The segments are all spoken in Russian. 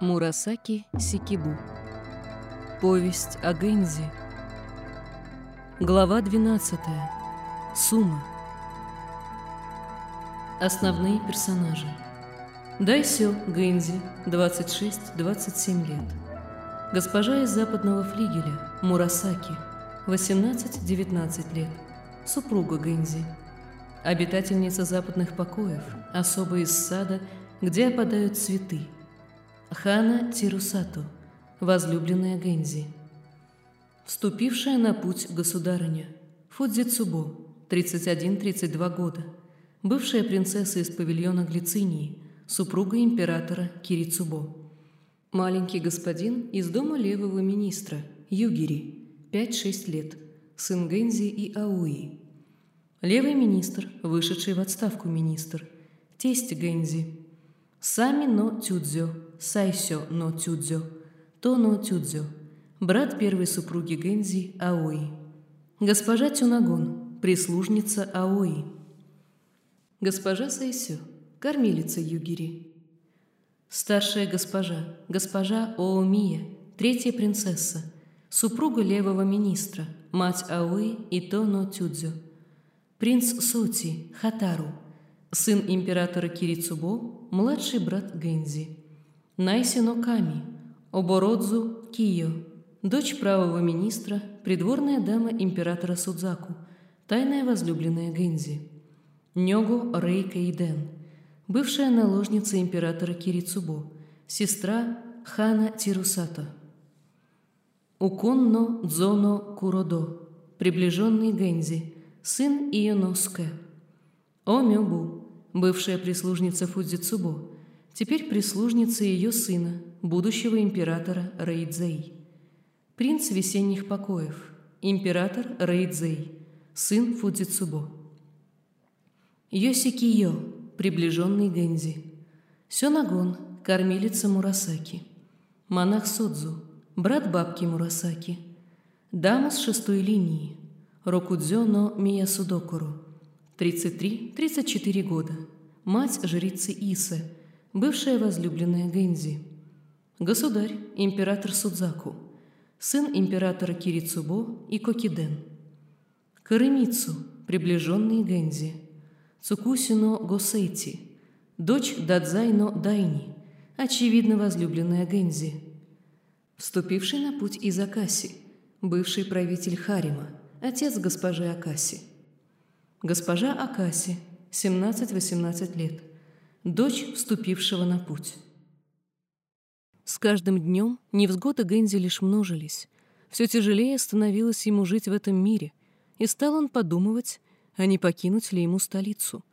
Мурасаки Сикибу. Повесть о Гэнзи. Глава 12. Сума. Основные персонажи. Дайсё Гэнзи, 26-27 лет. Госпожа из западного флигеля, Мурасаки, 18-19 лет. Супруга Гэнзи. Обитательница западных покоев, особо из сада, где опадают цветы. Хана Тирусато, возлюбленная Гэнзи. Вступившая на путь государыня. Фудзицубо, 31-32 года. Бывшая принцесса из павильона Глицинии, супруга императора Кирицубо. Маленький господин из дома левого министра, Югири, 5-6 лет, сын Гэнзи и Ауи. Левый министр, вышедший в отставку министр, тесть Гэнзи. Сами но Тюдзё, Сайсё но Тюдзё, То но Тюдзё, брат первой супруги Гэнзи Аои. Госпожа Тюнагон, прислужница Аои. Госпожа Сайсё, кормилица Югири. Старшая госпожа, госпожа Оомия, третья принцесса, супруга левого министра, мать Аои и Тоно Тюдзё. Принц Соти, Хатару, сын императора Кирицубо, младший брат Гэнзи. Найсино Ками, Обородзу Кио, дочь правого министра, придворная дама императора Судзаку, тайная возлюбленная Гэнзи. Нёго Рейка Иден, бывшая наложница императора Кирицубо, сестра Хана Тирусато. Уконно Дзоно Куродо, приближенный Гэнзи, сын Ионоске. Омёбу, бывшая прислужница Фудзицубо, теперь прислужница ее сына, будущего императора Рейдзей. Принц весенних покоев, император Рейдзей, сын Фудзицубо. Йосикиё, приближенный Гэнзи. Сёнагон, кормилица Мурасаки. Монах Содзу, брат бабки Мурасаки. Дама с шестой линии. Рокудзё но Миясудокуру. 33-34 года. Мать жрицы Исы, бывшая возлюбленная Гэнзи. Государь, император Судзаку. Сын императора Кирицубо и Кокиден. Карымицу, приближенный Гэнзи. Цукусино Госейти, дочь Дадзайно Дайни, очевидно возлюбленная Гэнзи. Вступивший на путь из Акаси, бывший правитель Харима, отец госпожи Акаси. Госпожа Акаси, 17-18 лет, дочь вступившего на путь. С каждым днем невзгоды Гэнзи лишь множились. Все тяжелее становилось ему жить в этом мире, и стал он подумывать, а не покинуть ли ему столицу.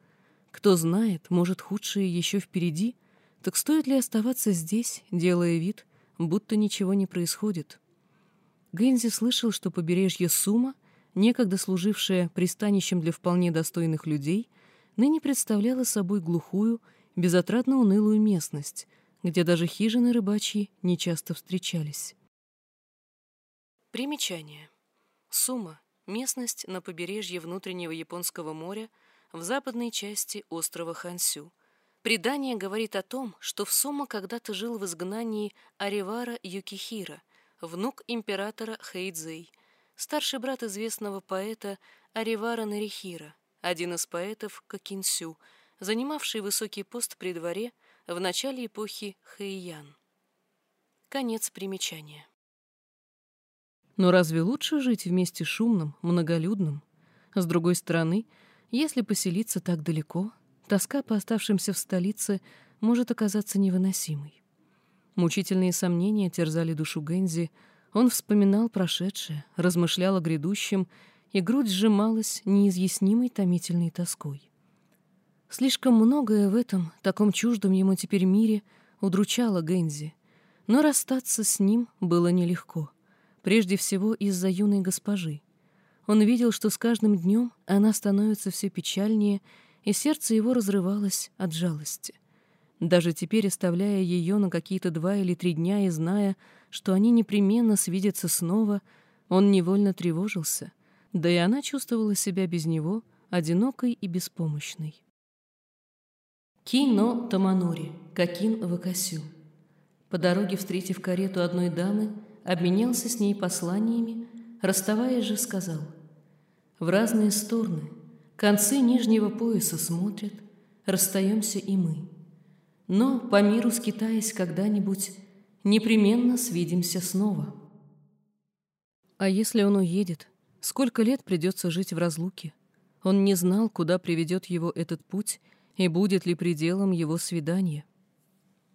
Кто знает, может, худшее еще впереди, так стоит ли оставаться здесь, делая вид, будто ничего не происходит. Гэнзи слышал, что побережье Сума, некогда служившее пристанищем для вполне достойных людей, ныне представляло собой глухую, безотрадно унылую местность, где даже хижины рыбачьи нечасто встречались. Примечание. Сума Местность на побережье внутреннего Японского моря в западной части острова Хансю. Предание говорит о том, что в Сума когда-то жил в изгнании Аривара Юкихира, внук императора Хэйдзэй, старший брат известного поэта Аривара Нарихира, один из поэтов Кокинсю, занимавший высокий пост при дворе в начале эпохи Хэйян. Конец примечания. Но разве лучше жить вместе шумным, многолюдным? С другой стороны, если поселиться так далеко, тоска по оставшимся в столице может оказаться невыносимой. Мучительные сомнения терзали душу Гензи, он вспоминал прошедшее, размышлял о грядущем, и грудь сжималась неизъяснимой томительной тоской. Слишком многое в этом, таком чуждом ему теперь мире, удручало Гензи, но расстаться с ним было нелегко — Прежде всего из-за юной госпожи. Он видел, что с каждым днем она становится все печальнее, и сердце его разрывалось от жалости. Даже теперь, оставляя ее на какие-то два или три дня и зная, что они непременно свидятся снова, он невольно тревожился, да и она чувствовала себя без него одинокой и беспомощной. Кино Таманори, Какин Вакасю. По дороге, встретив карету одной дамы, обменялся с ней посланиями, расставаясь же, сказал «В разные стороны, концы нижнего пояса смотрят, расстаемся и мы. Но, по миру скитаясь когда-нибудь, непременно свидимся снова». А если он уедет, сколько лет придется жить в разлуке? Он не знал, куда приведет его этот путь и будет ли пределом его свидания.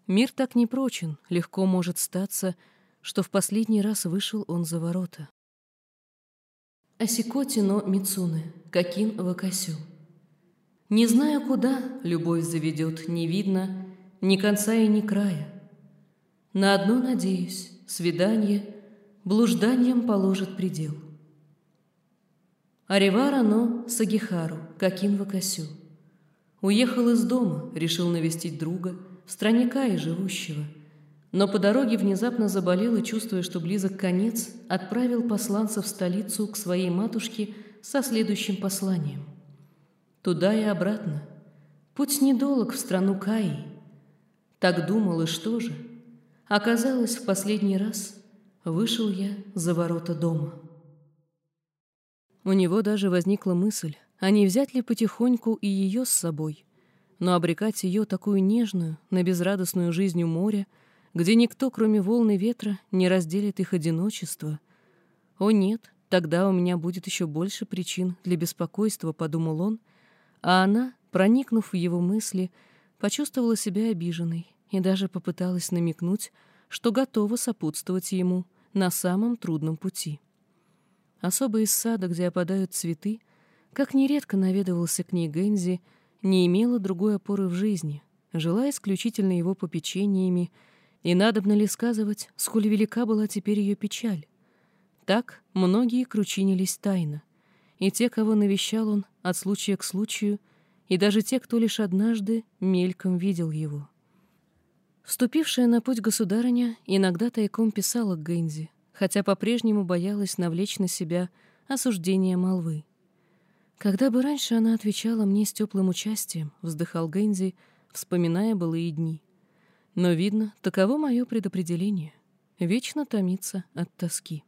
Мир так непрочен, легко может статься, что в последний раз вышел он за ворота. Асикоти но Мицуне, Какин Вакасю. Не знаю, куда любовь заведет, не видно ни конца и ни края. На одно надеюсь, свидание блужданием положит предел. Аривара но Сагихару, Какин Вакасю. Уехал из дома, решил навестить друга, в стране Каи живущего, но по дороге внезапно заболел и, чувствуя, что близок конец, отправил посланца в столицу к своей матушке со следующим посланием. Туда и обратно. Путь недолг в страну Каи. Так думал, и что же? Оказалось, в последний раз вышел я за ворота дома. У него даже возникла мысль, а не взять ли потихоньку и ее с собой, но обрекать ее такую нежную, на безрадостную жизнь у моря, где никто, кроме волн и ветра, не разделит их одиночество. О нет, тогда у меня будет еще больше причин для беспокойства, подумал он, а она, проникнув в его мысли, почувствовала себя обиженной и даже попыталась намекнуть, что готова сопутствовать ему на самом трудном пути. Особо из сада, где опадают цветы, как нередко наведывался к ней Гензи, не имела другой опоры в жизни, жила исключительно его попечениями, и надобно ли сказывать, сколь велика была теперь ее печаль. Так многие кручинились тайно, и те, кого навещал он от случая к случаю, и даже те, кто лишь однажды мельком видел его. Вступившая на путь государыня иногда тайком писала к Гэнзи, хотя по-прежнему боялась навлечь на себя осуждение молвы. Когда бы раньше она отвечала мне с теплым участием, вздыхал Гэнзи, вспоминая былые дни. Но, видно, таково мое предопределение — вечно томиться от тоски.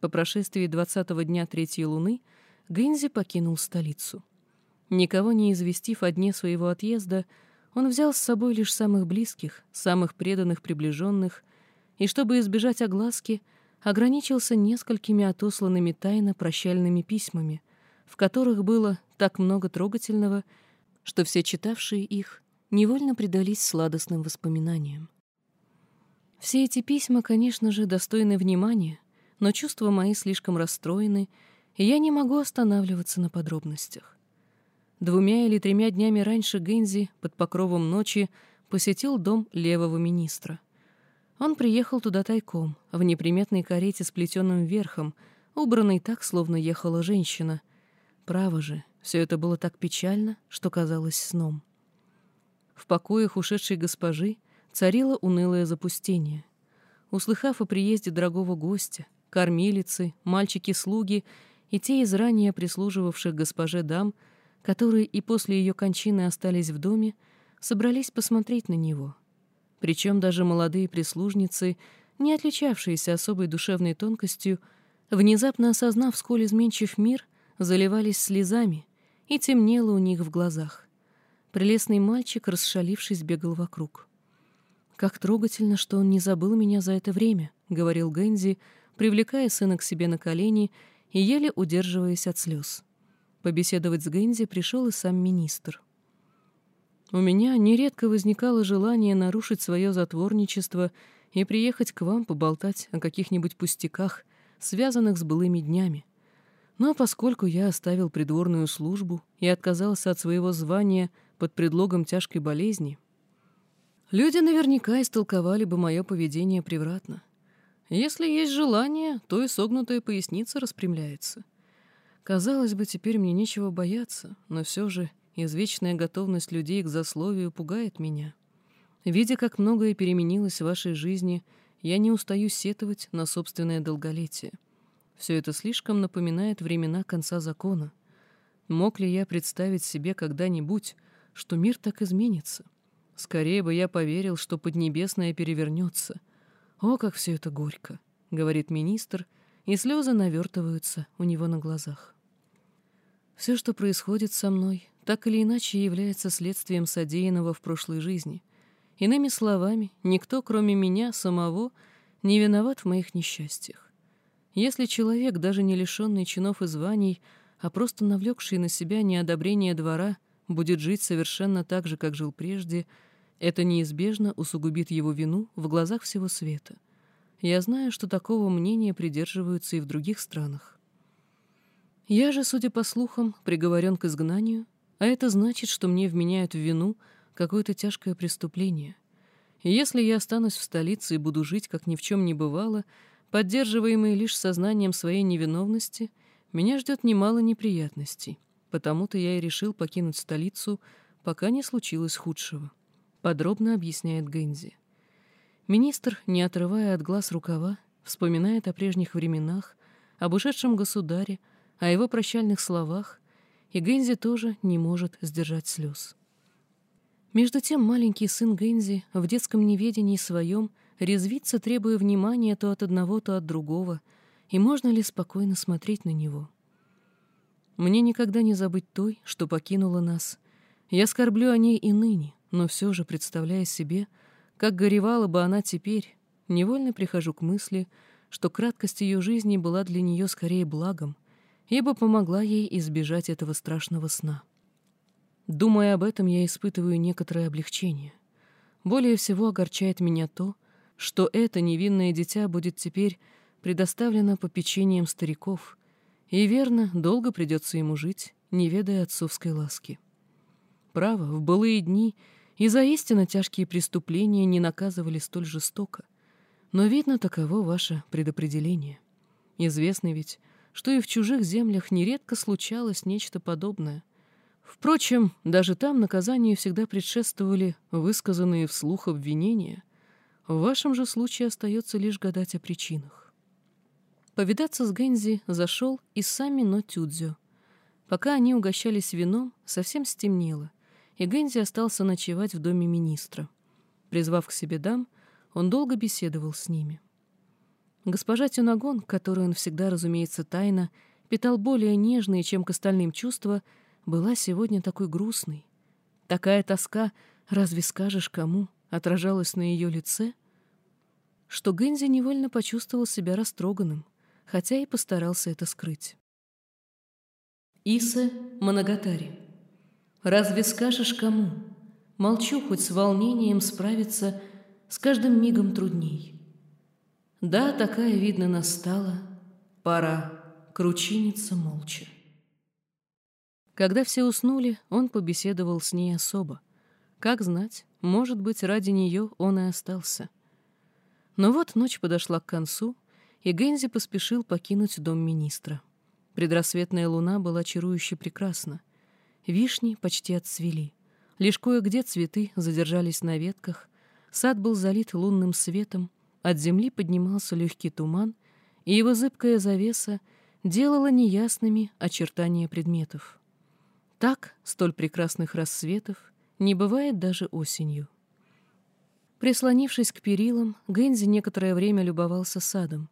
По прошествии двадцатого дня третьей луны Гэнзи покинул столицу. Никого не известив о дне своего отъезда, он взял с собой лишь самых близких, самых преданных приближенных — и, чтобы избежать огласки, ограничился несколькими отосланными тайно прощальными письмами, в которых было так много трогательного, что все читавшие их невольно предались сладостным воспоминаниям. Все эти письма, конечно же, достойны внимания, но чувства мои слишком расстроены, и я не могу останавливаться на подробностях. Двумя или тремя днями раньше Гензи под покровом ночи посетил дом левого министра. Он приехал туда тайком, в неприметной карете с плетеным верхом, убранной так, словно ехала женщина. Право же, все это было так печально, что казалось сном. В покоях ушедшей госпожи царило унылое запустение. Услыхав о приезде дорогого гостя, кормилицы, мальчики-слуги и те из ранее прислуживавших госпоже дам, которые и после ее кончины остались в доме, собрались посмотреть на него — причем даже молодые прислужницы, не отличавшиеся особой душевной тонкостью, внезапно осознав, сколь изменчив мир, заливались слезами, и темнело у них в глазах. Прелестный мальчик, расшалившись, бегал вокруг. «Как трогательно, что он не забыл меня за это время», — говорил Гэнзи, привлекая сына к себе на колени и еле удерживаясь от слез. Побеседовать с Гэнзи пришел и сам министр. У меня нередко возникало желание нарушить свое затворничество и приехать к вам поболтать о каких-нибудь пустяках, связанных с былыми днями. Но поскольку я оставил придворную службу и отказался от своего звания под предлогом тяжкой болезни, люди наверняка истолковали бы мое поведение превратно. Если есть желание, то и согнутая поясница распрямляется. Казалось бы, теперь мне нечего бояться, но все же Извечная готовность людей к засловию пугает меня. Видя, как многое переменилось в вашей жизни, я не устаю сетовать на собственное долголетие. Все это слишком напоминает времена конца закона. Мог ли я представить себе когда-нибудь, что мир так изменится? Скорее бы я поверил, что Поднебесное перевернется. О, как все это горько, — говорит министр, и слезы навертываются у него на глазах. Все, что происходит со мной, так или иначе является следствием содеянного в прошлой жизни. Иными словами, никто, кроме меня самого, не виноват в моих несчастьях. Если человек, даже не лишенный чинов и званий, а просто навлекший на себя неодобрение двора, будет жить совершенно так же, как жил прежде, это неизбежно усугубит его вину в глазах всего света. Я знаю, что такого мнения придерживаются и в других странах. Я же, судя по слухам, приговорен к изгнанию, а это значит, что мне вменяют в вину какое-то тяжкое преступление. И если я останусь в столице и буду жить, как ни в чем не бывало, поддерживаемый лишь сознанием своей невиновности, меня ждет немало неприятностей. Потому-то я и решил покинуть столицу, пока не случилось худшего. Подробно объясняет Гэнзи. Министр, не отрывая от глаз рукава, вспоминает о прежних временах, об ушедшем государе, о его прощальных словах, и Гэнзи тоже не может сдержать слез. Между тем маленький сын Гэнзи в детском неведении своем резвится, требуя внимания то от одного, то от другого, и можно ли спокойно смотреть на него? Мне никогда не забыть той, что покинула нас. Я скорблю о ней и ныне, но все же, представляя себе, как горевала бы она теперь, невольно прихожу к мысли, что краткость ее жизни была для нее скорее благом, ибо помогла ей избежать этого страшного сна. Думая об этом, я испытываю некоторое облегчение. Более всего огорчает меня то, что это невинное дитя будет теперь предоставлено попечением стариков, и верно, долго придется ему жить, не ведая отцовской ласки. Право, в былые дни и за истинно тяжкие преступления не наказывали столь жестоко. Но, видно, таково ваше предопределение. Известно ведь, что и в чужих землях нередко случалось нечто подобное. Впрочем, даже там наказанию всегда предшествовали высказанные вслух обвинения. В вашем же случае остается лишь гадать о причинах. Повидаться с Гэнзи зашел и сами Но Тюдзю. Пока они угощались вином, совсем стемнело, и Гэнзи остался ночевать в доме министра. Призвав к себе дам, он долго беседовал с ними. Госпожа Тюнагон, которую он всегда, разумеется, тайно, питал более нежные, чем к остальным чувства, была сегодня такой грустной. Такая тоска, разве скажешь кому, отражалась на ее лице, что Гэнзи невольно почувствовал себя растроганным, хотя и постарался это скрыть. Иса Манагатари Разве скажешь кому? Молчу, хоть с волнением справиться с каждым мигом трудней. Да, такая, видно, настала, пора кручиниться молча. Когда все уснули, он побеседовал с ней особо. Как знать, может быть, ради нее он и остался. Но вот ночь подошла к концу, и Гензи поспешил покинуть дом министра. Предрассветная луна была чарующе прекрасна. Вишни почти отцвели. Лишь кое-где цветы задержались на ветках. Сад был залит лунным светом. От земли поднимался легкий туман, и его зыбкая завеса делала неясными очертания предметов. Так, столь прекрасных рассветов, не бывает даже осенью. Прислонившись к перилам, Гэнзи некоторое время любовался садом.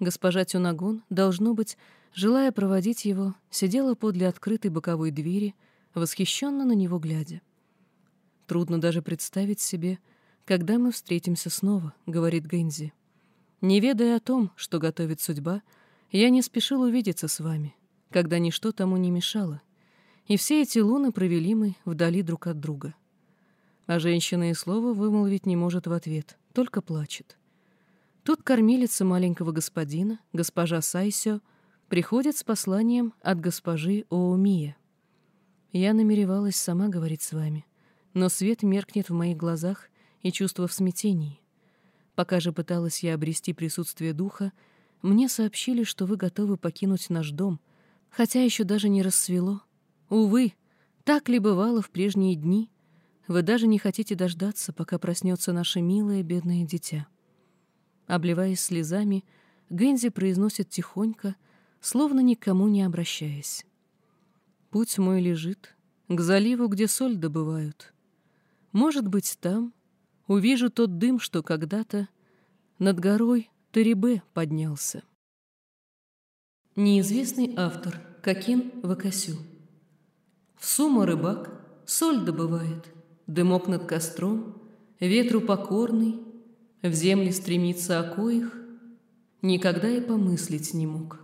Госпожа Тюнагон, должно быть, желая проводить его, сидела подле открытой боковой двери — восхищенно на него глядя. «Трудно даже представить себе, когда мы встретимся снова», — говорит Гэнзи. «Не ведая о том, что готовит судьба, я не спешил увидеться с вами, когда ничто тому не мешало, и все эти луны провели мы вдали друг от друга». А женщина и слова вымолвить не может в ответ, только плачет. Тут кормилица маленького господина, госпожа Сайсё, приходит с посланием от госпожи Оумия. Я намеревалась сама говорить с вами, но свет меркнет в моих глазах и чувство в смятении. Пока же пыталась я обрести присутствие духа, мне сообщили, что вы готовы покинуть наш дом, хотя еще даже не рассвело. Увы, так ли бывало в прежние дни? Вы даже не хотите дождаться, пока проснется наше милое бедное дитя. Обливаясь слезами, Гэнзи произносит тихонько, словно никому не обращаясь. Путь мой лежит к заливу, где соль добывают. Может быть, там увижу тот дым, что когда-то над горой Тарибе поднялся. Неизвестный автор Какин Вакасю В сумма рыбак соль добывает, дымок над костром, ветру покорный, в земле стремится о коих, никогда и помыслить не мог.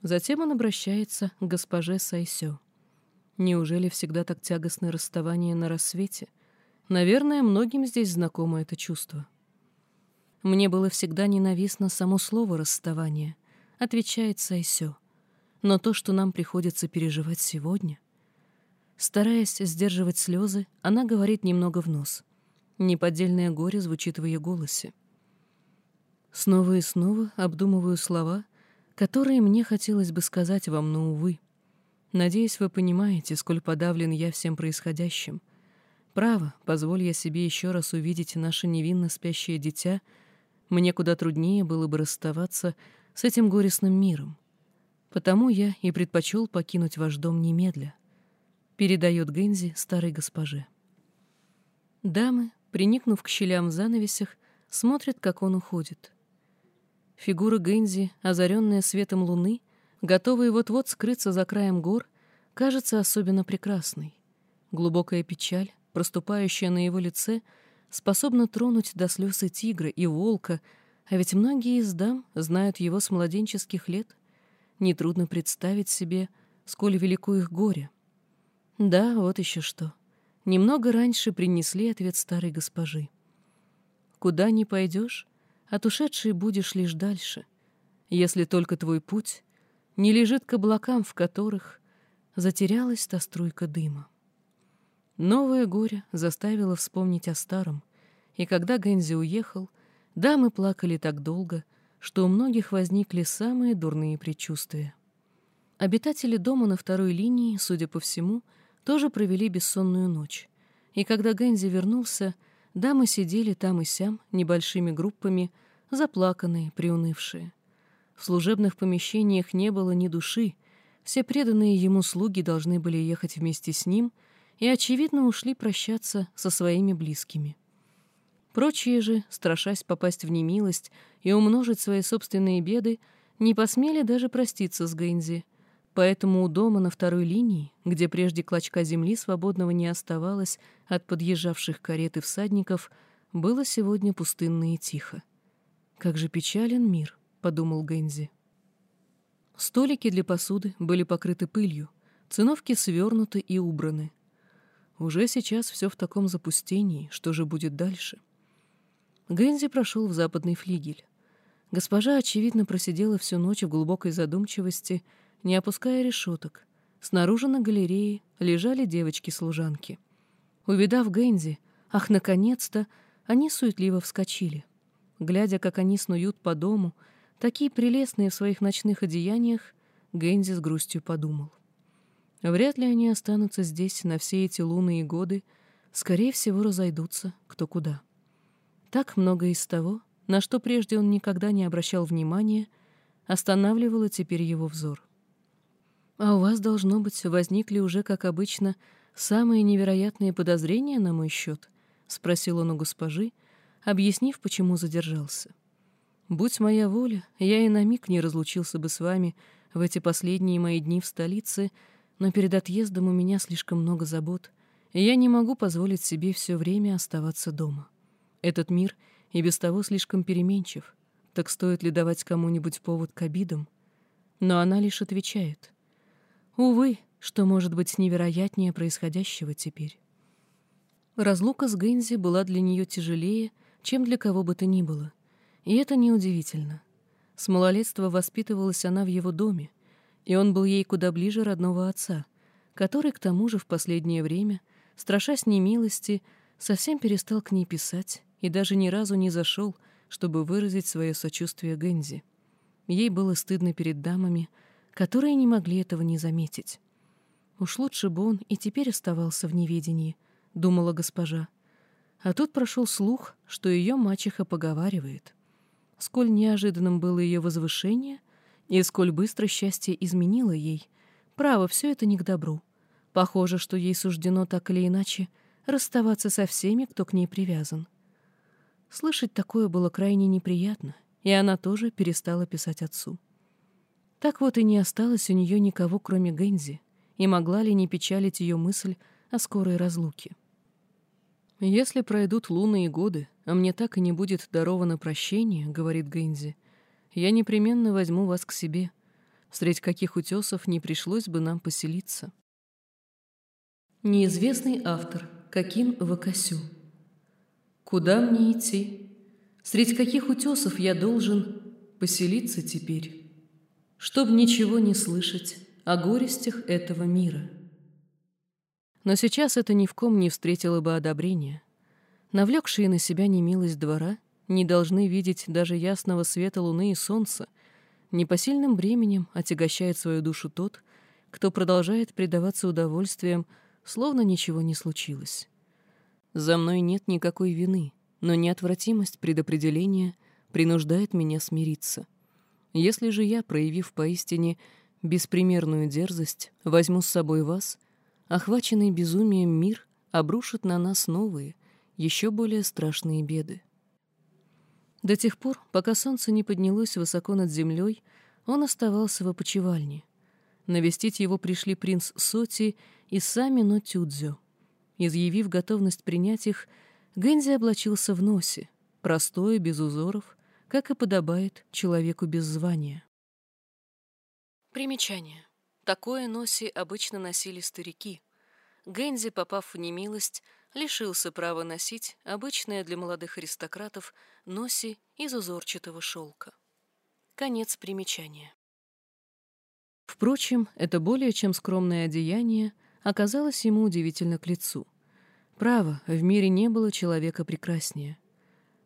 Затем он обращается к госпоже Сайсё. Неужели всегда так тягостное расставание на рассвете? Наверное, многим здесь знакомо это чувство. Мне было всегда ненавистно само слово «расставание», — отвечает Сайсё. Но то, что нам приходится переживать сегодня... Стараясь сдерживать слезы, она говорит немного в нос. Неподдельное горе звучит в ее голосе. Снова и снова обдумываю слова, которые мне хотелось бы сказать вам, но, увы. Надеюсь, вы понимаете, сколь подавлен я всем происходящим. Право, позволь я себе еще раз увидеть наше невинно спящее дитя, мне куда труднее было бы расставаться с этим горестным миром. Потому я и предпочел покинуть ваш дом немедля. Передает Гензи старой госпоже. Дамы, приникнув к щелям в занавесях, смотрят, как он уходит. Фигура Гензи, озаренная светом луны, готовая вот-вот скрыться за краем гор, кажется особенно прекрасной. Глубокая печаль, проступающая на его лице, способна тронуть до слез и тигра, и волка, а ведь многие из дам знают его с младенческих лет. Нетрудно представить себе, сколь велико их горе. Да, вот еще что. Немного раньше принесли ответ старой госпожи. «Куда ни пойдешь, от ушедшей будешь лишь дальше, если только твой путь не лежит к облакам, в которых затерялась та струйка дыма. Новое горе заставило вспомнить о старом, и когда Гэнзи уехал, дамы плакали так долго, что у многих возникли самые дурные предчувствия. Обитатели дома на второй линии, судя по всему, тоже провели бессонную ночь, и когда Гэнзи вернулся, Дамы сидели там и сям, небольшими группами, заплаканные, приунывшие. В служебных помещениях не было ни души, все преданные ему слуги должны были ехать вместе с ним и, очевидно, ушли прощаться со своими близкими. Прочие же, страшась попасть в немилость и умножить свои собственные беды, не посмели даже проститься с Гэнзи, Поэтому у дома на второй линии, где прежде клочка земли свободного не оставалось от подъезжавших карет и всадников, было сегодня пустынно и тихо. «Как же печален мир», — подумал Гэнзи. Столики для посуды были покрыты пылью, циновки свернуты и убраны. Уже сейчас все в таком запустении, что же будет дальше? Гэнзи прошел в западный флигель. Госпожа, очевидно, просидела всю ночь в глубокой задумчивости — не опуская решеток. Снаружи на галерее лежали девочки-служанки. Увидав Гэнзи, ах, наконец-то, они суетливо вскочили. Глядя, как они снуют по дому, такие прелестные в своих ночных одеяниях, Гэнзи с грустью подумал. Вряд ли они останутся здесь на все эти лунные годы, скорее всего, разойдутся кто куда. Так много из того, на что прежде он никогда не обращал внимания, останавливало теперь его взор. А у вас, должно быть, возникли уже, как обычно, самые невероятные подозрения на мой счет? — спросил он у госпожи, объяснив, почему задержался. «Будь моя воля, я и на миг не разлучился бы с вами в эти последние мои дни в столице, но перед отъездом у меня слишком много забот, и я не могу позволить себе все время оставаться дома. Этот мир и без того слишком переменчив, так стоит ли давать кому-нибудь повод к обидам?» Но она лишь отвечает. Увы, что может быть невероятнее происходящего теперь? Разлука с Гэнзи была для нее тяжелее, чем для кого бы то ни было. И это неудивительно. С малолетства воспитывалась она в его доме, и он был ей куда ближе родного отца, который, к тому же, в последнее время, страшась немилости, совсем перестал к ней писать и даже ни разу не зашел, чтобы выразить свое сочувствие Гэнзи. Ей было стыдно перед дамами, которые не могли этого не заметить. Уж лучше бы он и теперь оставался в неведении, думала госпожа. А тут прошел слух, что ее мачеха поговаривает. Сколь неожиданным было ее возвышение, и сколь быстро счастье изменило ей. Право, все это не к добру. Похоже, что ей суждено так или иначе расставаться со всеми, кто к ней привязан. Слышать такое было крайне неприятно, и она тоже перестала писать отцу. Так вот и не осталось у нее никого, кроме Гэнзи, и могла ли не печалить ее мысль о скорой разлуке. «Если пройдут лунные годы, а мне так и не будет даровано прощение, — говорит Гэнзи, — я непременно возьму вас к себе, среди каких утесов не пришлось бы нам поселиться». Неизвестный автор Каким Вакасю Куда мне идти? Среди каких утесов я должен поселиться теперь? Чтоб ничего не слышать о горестях этого мира. Но сейчас это ни в ком не встретило бы одобрения. Навлекшие на себя немилость двора не должны видеть даже ясного света луны и солнца. Непосильным бременем отягощает свою душу тот, кто продолжает предаваться удовольствиям, словно ничего не случилось. За мной нет никакой вины, но неотвратимость предопределения принуждает меня смириться. Если же я, проявив поистине беспримерную дерзость, возьму с собой вас, охваченный безумием мир обрушит на нас новые, еще более страшные беды. До тех пор, пока солнце не поднялось высоко над землей, он оставался в опочивальне. Навестить его пришли принц Соти и сами Нотюдзё. Изъявив готовность принять их, Гэнзи облачился в носе, простое, без узоров, как и подобает человеку без звания. Примечание. Такое носи обычно носили старики. Гэнзи, попав в немилость, лишился права носить обычное для молодых аристократов носи из узорчатого шелка. Конец примечания. Впрочем, это более чем скромное одеяние — оказалось ему удивительно к лицу. Право, в мире не было человека прекраснее.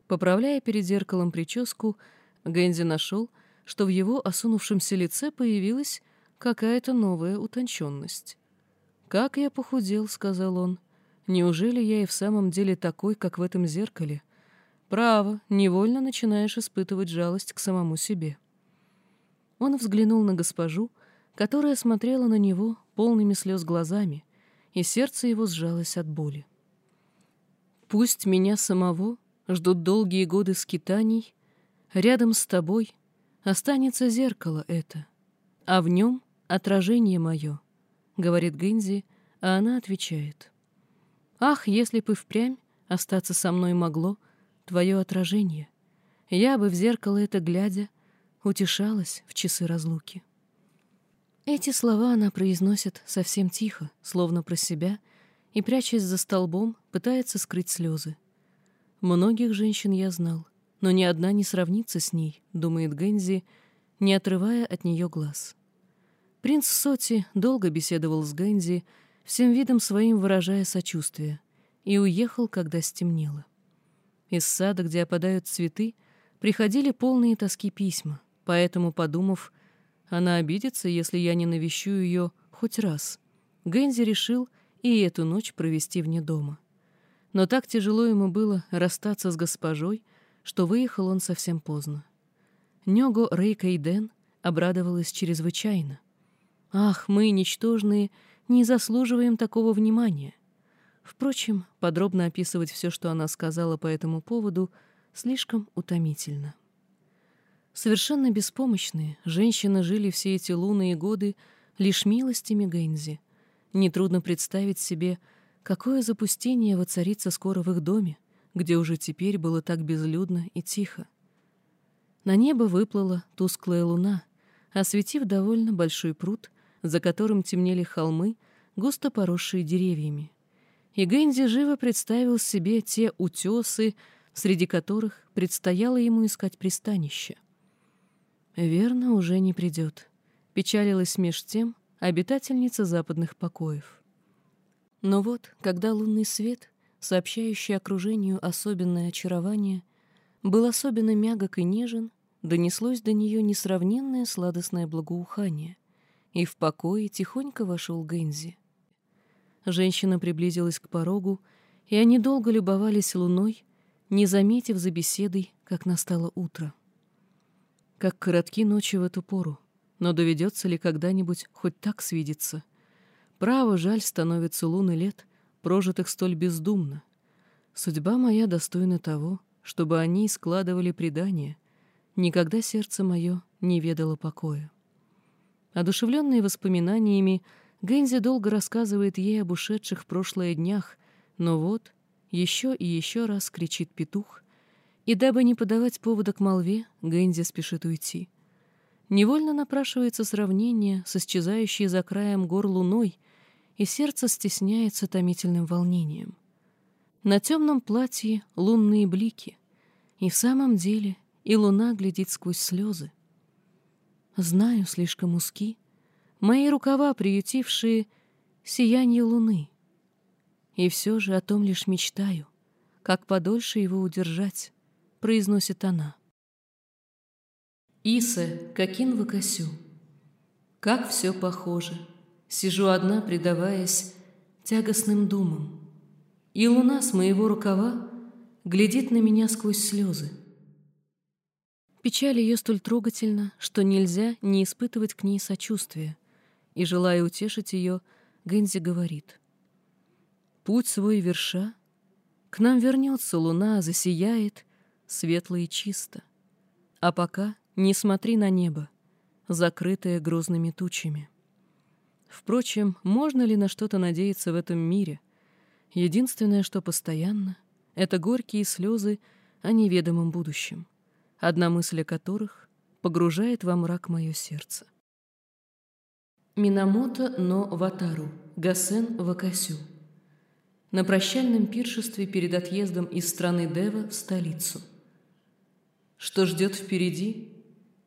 Поправляя перед зеркалом прическу, Гэнзи нашел, что в его осунувшемся лице появилась какая-то новая утонченность. «Как я похудел», — сказал он. «Неужели я и в самом деле такой, как в этом зеркале?» «Право, невольно начинаешь испытывать жалость к самому себе». Он взглянул на госпожу, которая смотрела на него полными слез глазами, и сердце его сжалось от боли. «Пусть меня самого ждут долгие годы скитаний, рядом с тобой останется зеркало это, а в нем отражение мое», — говорит Гэнзи, а она отвечает. «Ах, если бы впрямь остаться со мной могло твое отражение, я бы в зеркало это глядя утешалась в часы разлуки». Эти слова она произносит совсем тихо, словно про себя, и, прячась за столбом, пытается скрыть слезы. Многих женщин я знал, но ни одна не сравнится с ней, думает Гензи, не отрывая от нее глаз. Принц Соти долго беседовал с Гензи, всем видом своим выражая сочувствие, и уехал, когда стемнело. Из сада, где опадают цветы, приходили полные тоски письма, поэтому, подумав, она обидится, если я не навещу ее хоть раз. Гэнзи решил и эту ночь провести вне дома. Но так тяжело ему было расстаться с госпожой, что выехал он совсем поздно. Нёго Рейкайден обрадовалась чрезвычайно. «Ах, мы, ничтожные, не заслуживаем такого внимания». Впрочем, подробно описывать все, что она сказала по этому поводу, слишком утомительно. Совершенно беспомощные, женщины жили все эти лунные годы лишь милостями Гэнзи. Нетрудно представить себе, какое запустение воцарится скоро в их доме, где уже теперь было так безлюдно и тихо. На небо выплыла тусклая луна, осветив довольно большой пруд, за которым темнели холмы, густо поросшие деревьями. И Гэнзи живо представил себе те утесы, среди которых предстояло ему искать пристанище — Верно, уже не придет. Печалилась меж тем обитательница западных покоев. Но вот, когда лунный свет, сообщающий окружению особенное очарование, был особенно мягок и нежен, донеслось до нее несравненное сладостное благоухание, и в покое тихонько вошел Гэнзи. Женщина приблизилась к порогу, и они долго любовались луной, не заметив за беседой, как настало утро. Как коротки ночи в эту пору, но доведется ли когда-нибудь хоть так свидеться? Право, жаль становится луны лет, прожитых столь бездумно. Судьба моя достойна того, чтобы они складывали предания. Никогда сердце мое не ведало покоя. Одушевленные воспоминаниями, Гэнзи долго рассказывает ей об ушедших в прошлое днях, но вот еще и еще раз кричит петух, и дабы не подавать повода к молве, Гэнзи спешит уйти. Невольно напрашивается сравнение с исчезающей за краем гор луной, и сердце стесняется томительным волнением. На темном платье лунные блики, и в самом деле и луна глядит сквозь слезы. Знаю, слишком узки, мои рукава, приютившие сияние луны. И все же о том лишь мечтаю, как подольше его удержать, произносит она. Иса, какин вакасю. Как все похоже. Сижу одна, предаваясь тягостным думам. И луна с моего рукава глядит на меня сквозь слезы. Печаль ее столь трогательна, что нельзя не испытывать к ней сочувствия. И, желая утешить ее, Гэнзи говорит. «Путь свой верша, к нам вернется луна, засияет, светло и чисто. А пока не смотри на небо, закрытое грозными тучами. Впрочем, можно ли на что-то надеяться в этом мире? Единственное, что постоянно, — это горькие слезы о неведомом будущем, одна мысль о которых погружает во мрак мое сердце. Минамото но Ватару, Гасен Вакасю. На прощальном пиршестве перед отъездом из страны Дева в столицу. Что ждет впереди,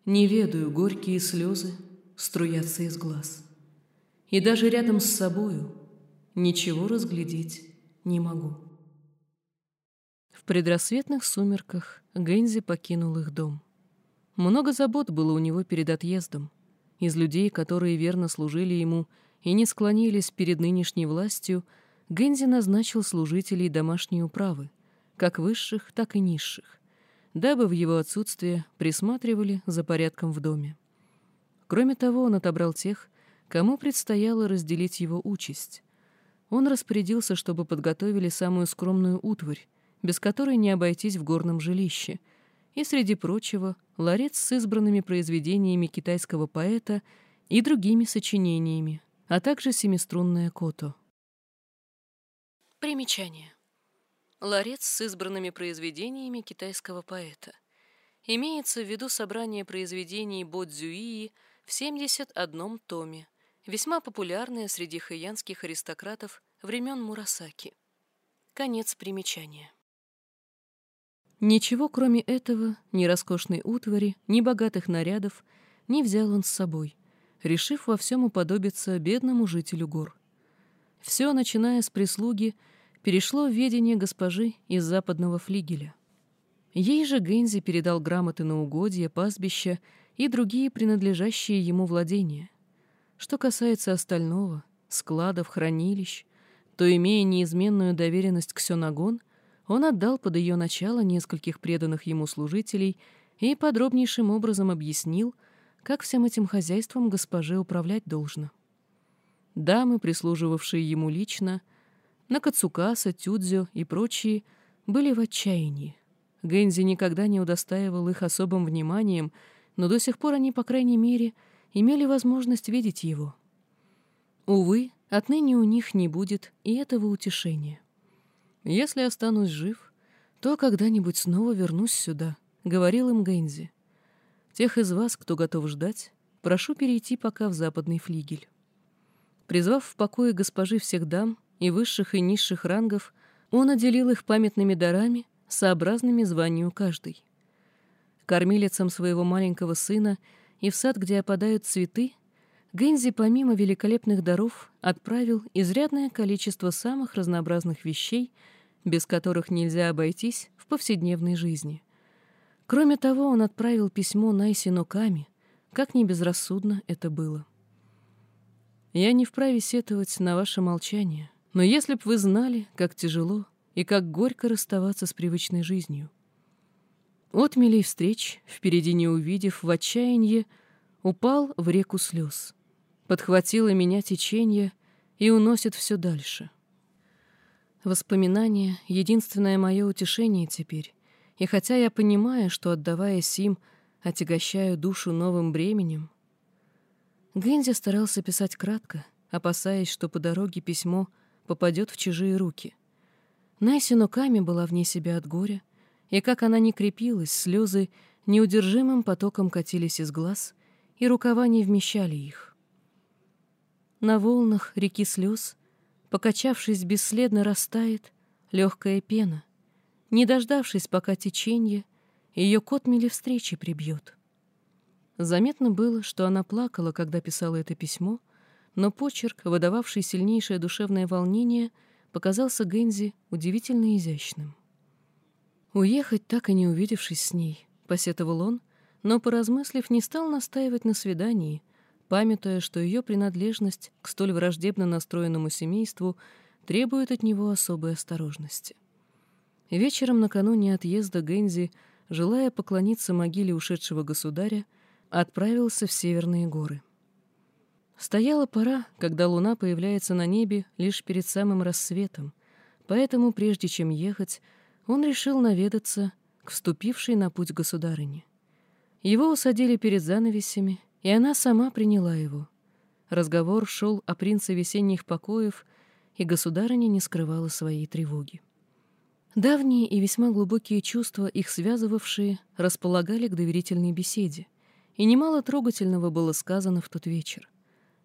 не ведаю, горькие слезы струятся из глаз. И даже рядом с собою ничего разглядеть не могу. В предрассветных сумерках Гэнзи покинул их дом. Много забот было у него перед отъездом. Из людей, которые верно служили ему и не склонились перед нынешней властью, Гэнзи назначил служителей домашней управы, как высших, так и низших дабы в его отсутствие присматривали за порядком в доме. Кроме того, он отобрал тех, кому предстояло разделить его участь. Он распорядился, чтобы подготовили самую скромную утварь, без которой не обойтись в горном жилище, и, среди прочего, ларец с избранными произведениями китайского поэта и другими сочинениями, а также семиструнное кото. Примечание. Ларец с избранными произведениями китайского поэта. Имеется в виду собрание произведений Бодзюии в 71 томе, весьма популярное среди хэйянских аристократов времен Мурасаки. Конец примечания. Ничего, кроме этого, ни роскошной утвари, ни богатых нарядов, не взял он с собой, решив во всем уподобиться бедному жителю гор. Все, начиная с прислуги, — перешло в ведение госпожи из западного флигеля. Ей же Гензи передал грамоты на угодья, пастбища и другие принадлежащие ему владения. Что касается остального, складов, хранилищ, то, имея неизменную доверенность к Сёнагон, он отдал под ее начало нескольких преданных ему служителей и подробнейшим образом объяснил, как всем этим хозяйством госпоже управлять должно. Дамы, прислуживавшие ему лично, Накацукаса, Тюдзю и прочие были в отчаянии. Гэнзи никогда не удостаивал их особым вниманием, но до сих пор они, по крайней мере, имели возможность видеть его. Увы, отныне у них не будет и этого утешения. «Если останусь жив, то когда-нибудь снова вернусь сюда», — говорил им Гэнзи. «Тех из вас, кто готов ждать, прошу перейти пока в западный флигель». Призвав в покое госпожи всех дам, и высших, и низших рангов, он отделил их памятными дарами, сообразными званию каждой. Кормилицам своего маленького сына и в сад, где опадают цветы, Гэнзи помимо великолепных даров отправил изрядное количество самых разнообразных вещей, без которых нельзя обойтись в повседневной жизни. Кроме того, он отправил письмо Найси Ноками, как не безрассудно это было. «Я не вправе сетовать на ваше молчание», но если б вы знали, как тяжело и как горько расставаться с привычной жизнью. Отмелей встреч, впереди не увидев, в отчаянии, упал в реку слез. Подхватило меня течение и уносит все дальше. Воспоминания — единственное мое утешение теперь, и хотя я понимаю, что, отдаваясь им, отягощаю душу новым бременем... Гэнзи старался писать кратко, опасаясь, что по дороге письмо попадет в чужие руки. Найси Ноками была вне себя от горя, и как она не крепилась, слезы неудержимым потоком катились из глаз, и рукава не вмещали их. На волнах реки слез, покачавшись, бесследно растает легкая пена, не дождавшись, пока теченье ее кот мили встречи прибьет. Заметно было, что она плакала, когда писала это письмо, но почерк, выдававший сильнейшее душевное волнение, показался Гензи удивительно изящным. Уехать, так и не увидевшись с ней, посетовал он, но, поразмыслив, не стал настаивать на свидании, памятуя, что ее принадлежность к столь враждебно настроенному семейству требует от него особой осторожности. Вечером накануне отъезда Гензи, желая поклониться могиле ушедшего государя, отправился в северные горы. Стояла пора, когда луна появляется на небе лишь перед самым рассветом, поэтому, прежде чем ехать, он решил наведаться к вступившей на путь государыне. Его усадили перед занавесями, и она сама приняла его. Разговор шел о принце весенних покоев, и государыня не скрывала своей тревоги. Давние и весьма глубокие чувства, их связывавшие, располагали к доверительной беседе — и немало трогательного было сказано в тот вечер.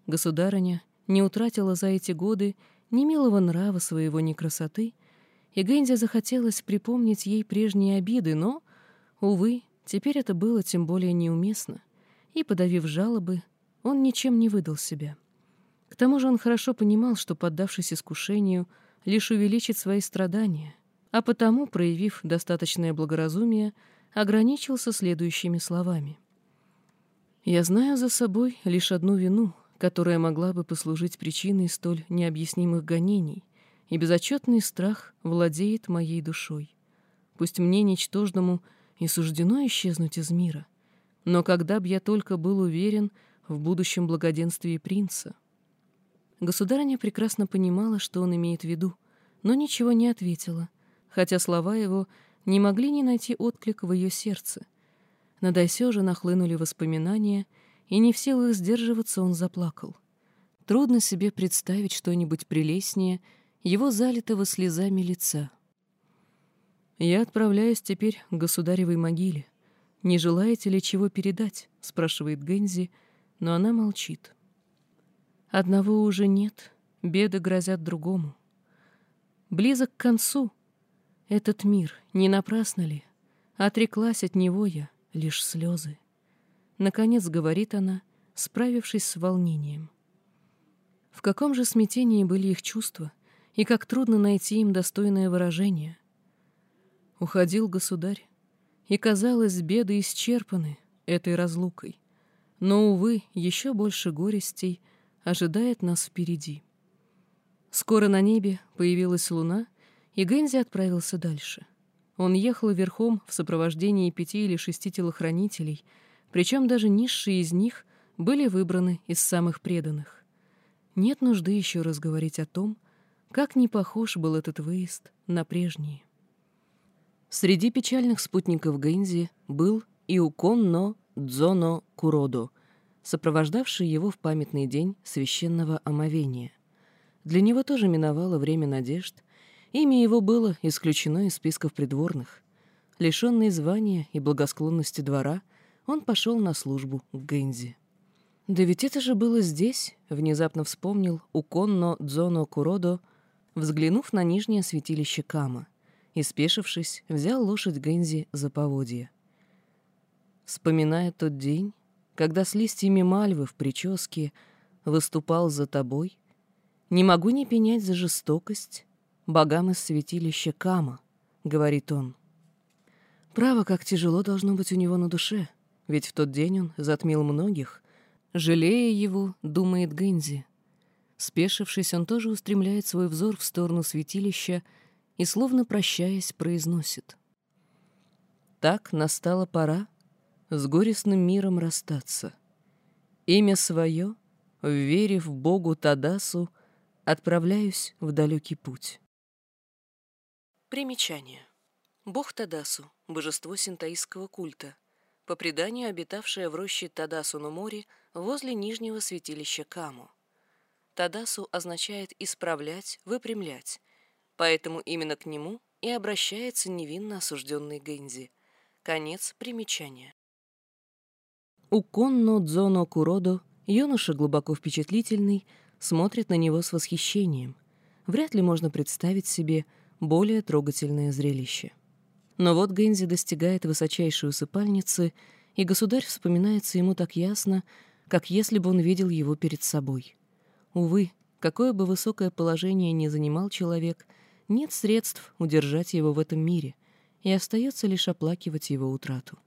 Государыня не утратила за эти годы ни милого нрава своего, ни красоты, и Гэнди захотелось припомнить ей прежние обиды, но, увы, теперь это было тем более неуместно, и, подавив жалобы, он ничем не выдал себя. К тому же он хорошо понимал, что, поддавшись искушению, лишь увеличит свои страдания, а потому, проявив достаточное благоразумие, ограничился следующими словами — я знаю за собой лишь одну вину, которая могла бы послужить причиной столь необъяснимых гонений, и безотчетный страх владеет моей душой. Пусть мне, ничтожному, и суждено исчезнуть из мира, но когда б я только был уверен в будущем благоденствии принца. Государыня прекрасно понимала, что он имеет в виду, но ничего не ответила, хотя слова его не могли не найти отклик в ее сердце — на Дайсёже нахлынули воспоминания, и не в силах сдерживаться он заплакал. Трудно себе представить что-нибудь прелестнее его залитого слезами лица. «Я отправляюсь теперь к государевой могиле. Не желаете ли чего передать?» — спрашивает Гензи, но она молчит. «Одного уже нет, беды грозят другому. Близок к концу. Этот мир, не напрасно ли? Отреклась от него я» лишь слезы. Наконец говорит она, справившись с волнением. В каком же смятении были их чувства, и как трудно найти им достойное выражение. Уходил государь, и, казалось, беды исчерпаны этой разлукой. Но, увы, еще больше горестей ожидает нас впереди. Скоро на небе появилась луна, и Гензи отправился дальше — он ехал верхом в сопровождении пяти или шести телохранителей, причем даже низшие из них были выбраны из самых преданных. Нет нужды еще раз говорить о том, как не похож был этот выезд на прежние. Среди печальных спутников Гэнзи был и Уконно Дзоно Куродо, сопровождавший его в памятный день священного омовения. Для него тоже миновало время надежд, Имя его было исключено из списков придворных. Лишенный звания и благосклонности двора, он пошел на службу к Гэнзи. «Да ведь это же было здесь», — внезапно вспомнил Уконно Дзоно Куродо, взглянув на нижнее святилище Кама, и, спешившись, взял лошадь Гэнзи за поводье. Вспоминая тот день, когда с листьями мальвы в прическе выступал за тобой, не могу не пенять за жестокость, богам из святилища Кама», — говорит он. Право, как тяжело должно быть у него на душе, ведь в тот день он затмил многих. Жалея его, думает Гэнзи. Спешившись, он тоже устремляет свой взор в сторону святилища и, словно прощаясь, произносит. Так настала пора с горестным миром расстаться. Имя свое, верив Богу Тадасу, отправляюсь в далекий путь. Примечание. Бог Тадасу, божество синтаистского культа, по преданию обитавшее в роще Тадасу на море возле нижнего святилища Каму. Тадасу означает «исправлять», «выпрямлять», поэтому именно к нему и обращается невинно осужденный Гэнзи. Конец примечания. У Конно Дзоно Куродо, юноша глубоко впечатлительный, смотрит на него с восхищением. Вряд ли можно представить себе более трогательное зрелище. Но вот Гэнзи достигает высочайшей усыпальницы, и государь вспоминается ему так ясно, как если бы он видел его перед собой. Увы, какое бы высокое положение ни занимал человек, нет средств удержать его в этом мире, и остается лишь оплакивать его утрату.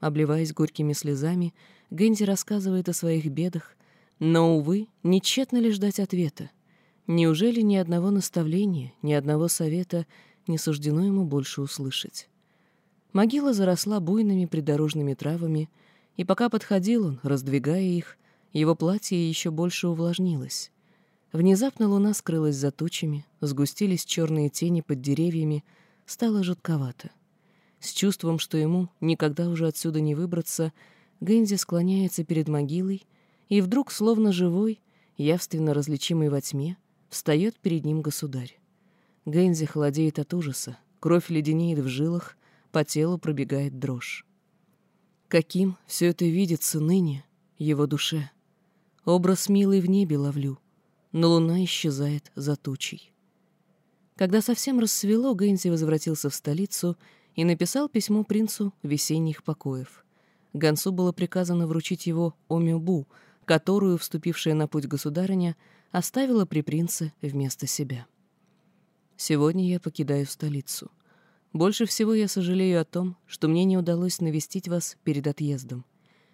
Обливаясь горькими слезами, Гэнзи рассказывает о своих бедах, но, увы, не тщетно ли ждать ответа. Неужели ни одного наставления, ни одного совета не суждено ему больше услышать? Могила заросла буйными придорожными травами, и пока подходил он, раздвигая их, его платье еще больше увлажнилось. Внезапно луна скрылась за тучами, сгустились черные тени под деревьями, стало жутковато. С чувством, что ему никогда уже отсюда не выбраться, Гэнзи склоняется перед могилой, и вдруг, словно живой, явственно различимый во тьме, Встает перед ним государь. Гэнзи холодеет от ужаса, кровь леденеет в жилах, по телу пробегает дрожь. Каким все это видится ныне, его душе? Образ милый в небе ловлю, но луна исчезает за тучей. Когда совсем рассвело, Гэнзи возвратился в столицу и написал письмо принцу весенних покоев. Гансу было приказано вручить его Омюбу, которую, вступившая на путь государыня, оставила при принце вместо себя. Сегодня я покидаю столицу. Больше всего я сожалею о том, что мне не удалось навестить вас перед отъездом.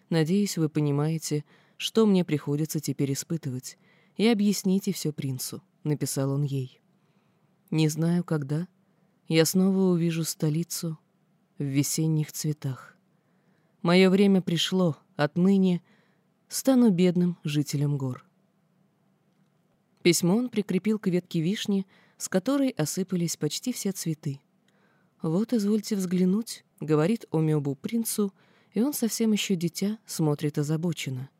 Надеюсь, вы понимаете, что мне приходится теперь испытывать, и объясните все принцу», — написал он ей. «Не знаю, когда. Я снова увижу столицу в весенних цветах. Мое время пришло, отныне стану бедным жителем гор». Письмо он прикрепил к ветке вишни, с которой осыпались почти все цветы. «Вот, извольте взглянуть», — говорит Омёбу принцу, и он совсем еще дитя, смотрит озабоченно.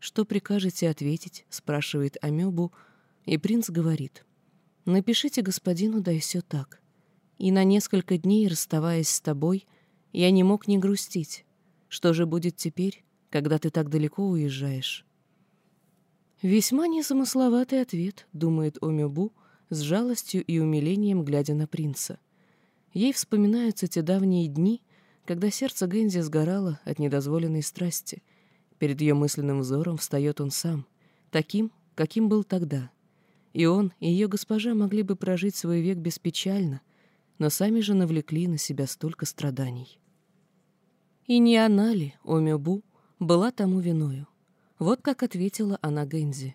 «Что прикажете ответить?» — спрашивает Амёбу, и принц говорит. «Напишите господину, да и все так. И на несколько дней, расставаясь с тобой, я не мог не грустить. Что же будет теперь, когда ты так далеко уезжаешь?» Весьма незамысловатый ответ, думает Омюбу, с жалостью и умилением глядя на принца. Ей вспоминаются те давние дни, когда сердце Гэнзи сгорало от недозволенной страсти. Перед ее мысленным взором встает он сам, таким, каким был тогда. И он, и ее госпожа могли бы прожить свой век беспечально, но сами же навлекли на себя столько страданий. И не она ли, Омюбу, была тому виною? Вот как ответила она Гэнзи.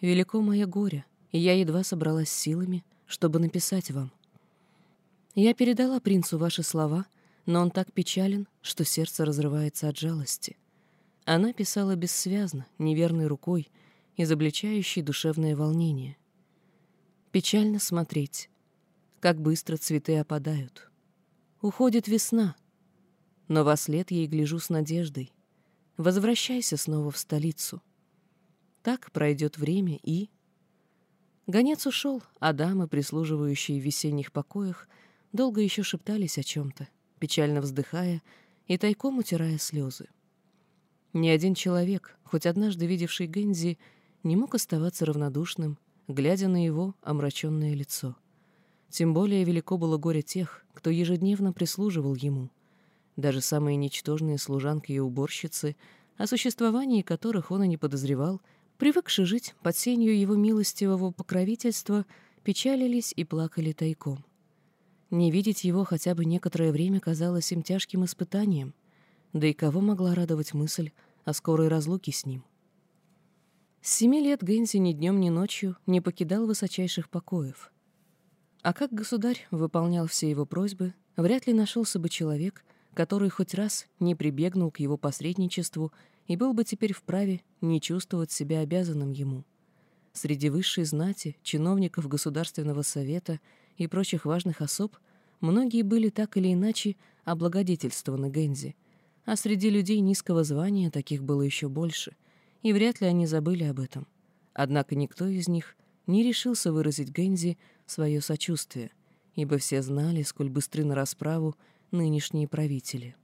«Велико мое горе, и я едва собралась силами, чтобы написать вам. Я передала принцу ваши слова, но он так печален, что сердце разрывается от жалости». Она писала бессвязно, неверной рукой, изобличающей душевное волнение. Печально смотреть, как быстро цветы опадают. Уходит весна, но во след ей гляжу с надеждой — Возвращайся снова в столицу. Так пройдет время и... Гонец ушел, а дамы, прислуживающие в весенних покоях, долго еще шептались о чем-то, печально вздыхая и тайком утирая слезы. Ни один человек, хоть однажды видевший Гензи, не мог оставаться равнодушным, глядя на его омраченное лицо. Тем более велико было горе тех, кто ежедневно прислуживал ему — даже самые ничтожные служанки и уборщицы, о существовании которых он и не подозревал, привыкшие жить под сенью его милостивого покровительства, печалились и плакали тайком. Не видеть его хотя бы некоторое время казалось им тяжким испытанием, да и кого могла радовать мысль о скорой разлуке с ним? С семи лет Гэнси ни днем, ни ночью не покидал высочайших покоев. А как государь выполнял все его просьбы, вряд ли нашелся бы человек, который хоть раз не прибегнул к его посредничеству и был бы теперь вправе не чувствовать себя обязанным ему. Среди высшей знати, чиновников Государственного совета и прочих важных особ, многие были так или иначе облагодетельствованы Гензи, а среди людей низкого звания таких было еще больше, и вряд ли они забыли об этом. Однако никто из них не решился выразить Гензи свое сочувствие, ибо все знали, сколь быстры на расправу нынешние правители.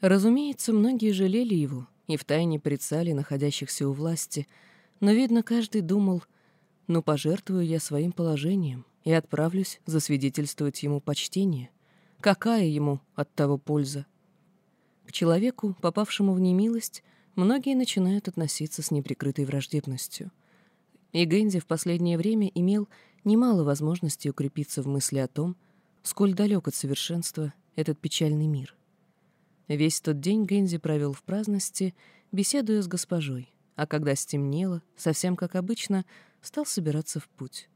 Разумеется, многие жалели его и втайне порицали находящихся у власти, но, видно, каждый думал, ну, пожертвую я своим положением и отправлюсь засвидетельствовать ему почтение. Какая ему от того польза? К человеку, попавшему в немилость, многие начинают относиться с неприкрытой враждебностью. И Гэнди в последнее время имел немало возможностей укрепиться в мысли о том, сколь далек от совершенства этот печальный мир. Весь тот день Гэнди провел в праздности, беседуя с госпожой, а когда стемнело, совсем как обычно, стал собираться в путь.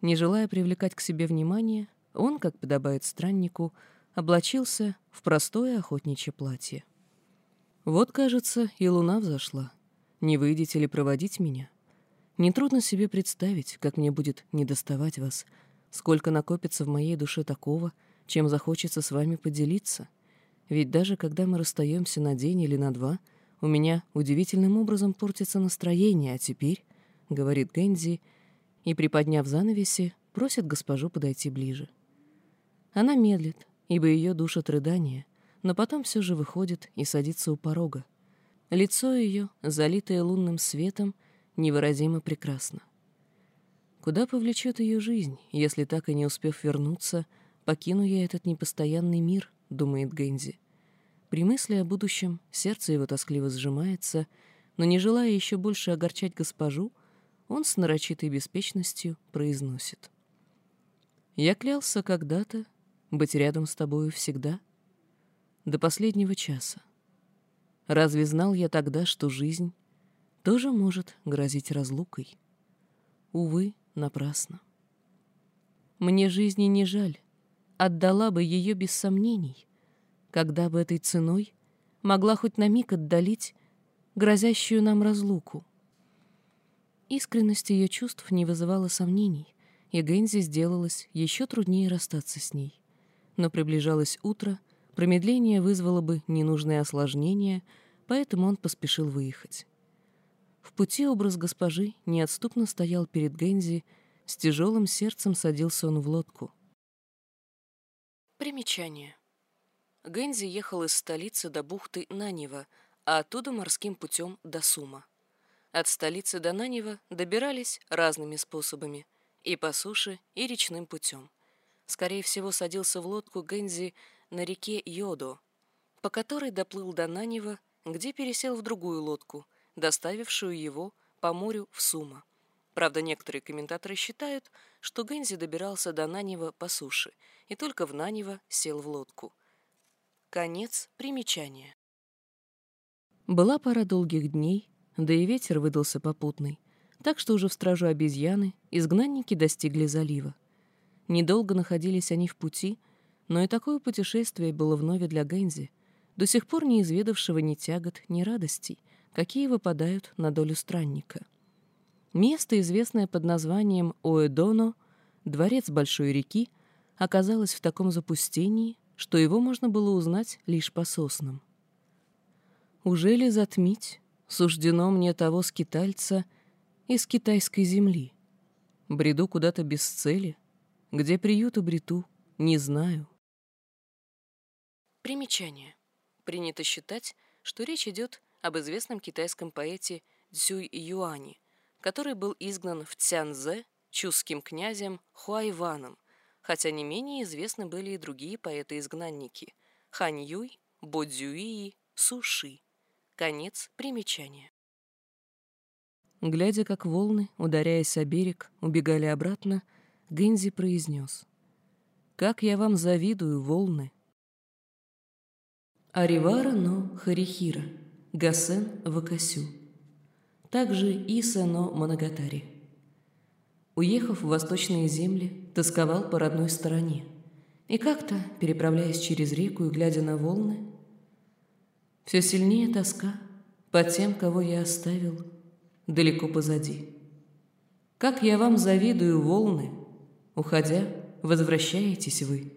Не желая привлекать к себе внимание, он, как подобает страннику, облачился в простое охотничье платье. Вот, кажется, и луна взошла. Не выйдете ли проводить меня? Нетрудно себе представить, как мне будет недоставать вас, сколько накопится в моей душе такого, чем захочется с вами поделиться. Ведь даже когда мы расстаемся на день или на два, у меня удивительным образом портится настроение, а теперь, — говорит Гэнзи, и, приподняв занавеси, просит госпожу подойти ближе. Она медлит, ибо ее душат рыдания, но потом все же выходит и садится у порога. Лицо ее, залитое лунным светом, невыразимо прекрасно. Куда повлечет ее жизнь, если так и не успев вернуться, покину я этот непостоянный мир, думает Гэнзи. При мысли о будущем сердце его тоскливо сжимается, но не желая еще больше огорчать госпожу, он с нарочитой беспечностью произносит. «Я клялся когда-то быть рядом с тобою всегда, до последнего часа. Разве знал я тогда, что жизнь тоже может грозить разлукой? Увы, напрасно. Мне жизни не жаль, отдала бы ее без сомнений, когда бы этой ценой могла хоть на миг отдалить грозящую нам разлуку. Искренность ее чувств не вызывала сомнений, и Гэнзи сделалось еще труднее расстаться с ней. Но приближалось утро — Промедление вызвало бы ненужные осложнения, поэтому он поспешил выехать. В пути образ госпожи неотступно стоял перед Гензи, с тяжелым сердцем садился он в лодку. Примечание. Гензи ехал из столицы до бухты Нанева, а оттуда морским путем до Сума. От столицы до Нанева добирались разными способами — и по суше, и речным путем. Скорее всего, садился в лодку Гензи на реке Йодо, по которой доплыл до Нанева, где пересел в другую лодку, доставившую его по морю в Сума. Правда, некоторые комментаторы считают, что Гензи добирался до Нанева по суше и только в Нанево сел в лодку. Конец примечания. Была пара долгих дней, да и ветер выдался попутный, так что уже в стражу обезьяны изгнанники достигли залива. Недолго находились они в пути — но и такое путешествие было вновь для Гэнзи, до сих пор не изведавшего ни тягот, ни радостей, какие выпадают на долю странника. Место, известное под названием Оэдоно, дворец Большой реки, оказалось в таком запустении, что его можно было узнать лишь по соснам. Уже ли затмить суждено мне того скитальца из китайской земли? Бреду куда-то без цели, где приют обрету, не знаю. Примечание. Принято считать, что речь идет об известном китайском поэте Цзюй Юани, который был изгнан в Цянзе чуским князем Хуайваном, хотя не менее известны были и другие поэты-изгнанники – Хань Юй, Бо Цзюи, Суши. Конец примечания. Глядя, как волны, ударяясь о берег, убегали обратно, Гэнзи произнес. «Как я вам завидую, волны!» Аривара но Харихира, Гасен Вакасю. Также Иса но Манагатари. Уехав в восточные земли, тосковал по родной стороне. И как-то, переправляясь через реку и глядя на волны, все сильнее тоска по тем, кого я оставил далеко позади. Как я вам завидую, волны, Уходя, возвращаетесь вы.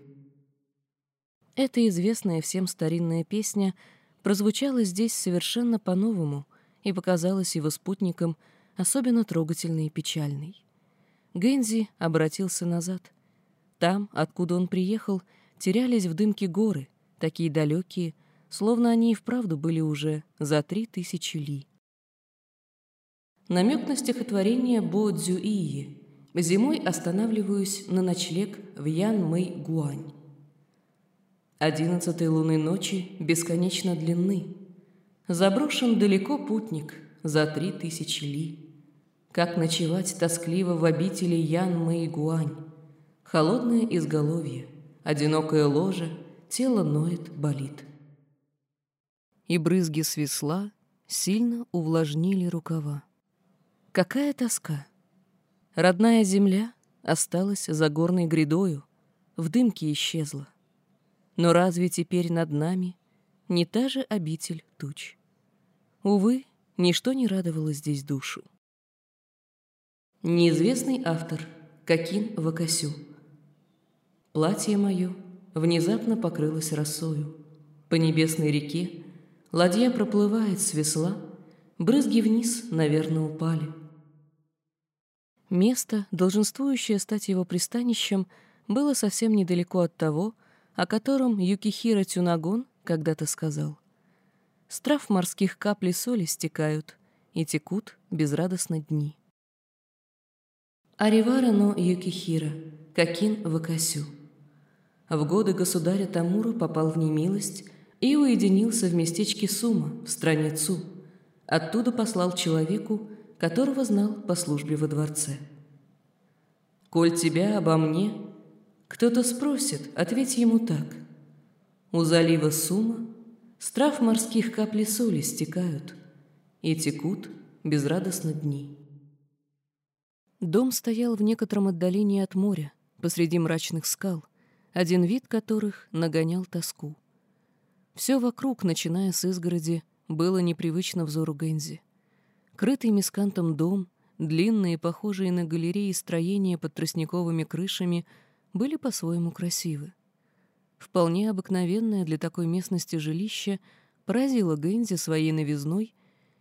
Эта известная всем старинная песня прозвучала здесь совершенно по-новому и показалась его спутникам особенно трогательной и печальной. Гензи обратился назад. Там, откуда он приехал, терялись в дымке горы, такие далекие, словно они и вправду были уже за три тысячи ли. Намек на стихотворение Бо Цзюии. Зимой останавливаюсь на ночлег в Ян-Мэй-Гуань. Одиннадцатой луны ночи бесконечно длинны. Заброшен далеко путник за три тысячи ли. Как ночевать тоскливо в обители Ян-Мэй-Гуань? Холодное изголовье, одинокое ложе, тело ноет, болит. И брызги свисла сильно увлажнили рукава. Какая тоска! Родная земля осталась за горной грядою, в дымке исчезла. Но разве теперь над нами не та же обитель туч? Увы, ничто не радовало здесь душу. Неизвестный автор Какин Вакасю Платье мое внезапно покрылось росою. По небесной реке ладья проплывает с весла, брызги вниз, наверное, упали. Место, долженствующее стать его пристанищем, было совсем недалеко от того, о котором Юкихира Тюнагон когда-то сказал. С трав морских капли соли стекают, и текут безрадостно дни. Аривара но Юкихира, Какин Вакасю. В годы государя Тамура попал в немилость и уединился в местечке Сума, в стране Цу. Оттуда послал человеку, которого знал по службе во дворце. «Коль тебя обо мне кто-то спросит, ответь ему так. У залива Сума с трав морских капли соли стекают и текут безрадостно дни. Дом стоял в некотором отдалении от моря, посреди мрачных скал, один вид которых нагонял тоску. Все вокруг, начиная с изгороди, было непривычно взору Гензи. Крытый мискантом дом, длинные, похожие на галереи строения под тростниковыми крышами — были по-своему красивы. Вполне обыкновенное для такой местности жилище поразило Гэнзи своей новизной,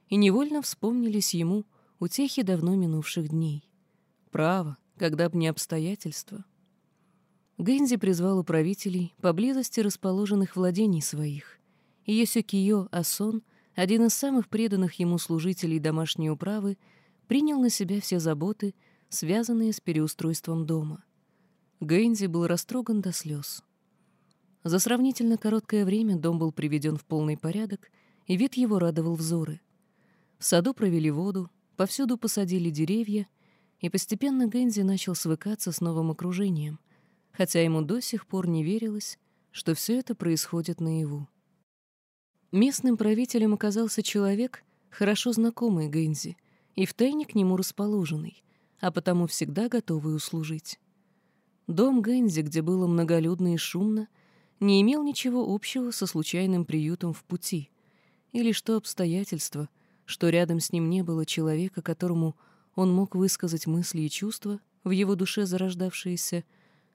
и невольно вспомнились ему утехи давно минувших дней. Право, когда б не обстоятельства. Гэнзи призвал управителей поблизости расположенных владений своих, и Йосюкиё Асон, один из самых преданных ему служителей домашней управы, принял на себя все заботы, связанные с переустройством дома — Гэнзи был растроган до слез. За сравнительно короткое время дом был приведен в полный порядок, и вид его радовал взоры. В саду провели воду, повсюду посадили деревья, и постепенно Гэнзи начал свыкаться с новым окружением, хотя ему до сих пор не верилось, что все это происходит наяву. Местным правителем оказался человек, хорошо знакомый Гэнзи, и втайне к нему расположенный, а потому всегда готовый услужить. Дом Гэнзи, где было многолюдно и шумно, не имел ничего общего со случайным приютом в пути, или что обстоятельства, что рядом с ним не было человека, которому он мог высказать мысли и чувства, в его душе зарождавшиеся,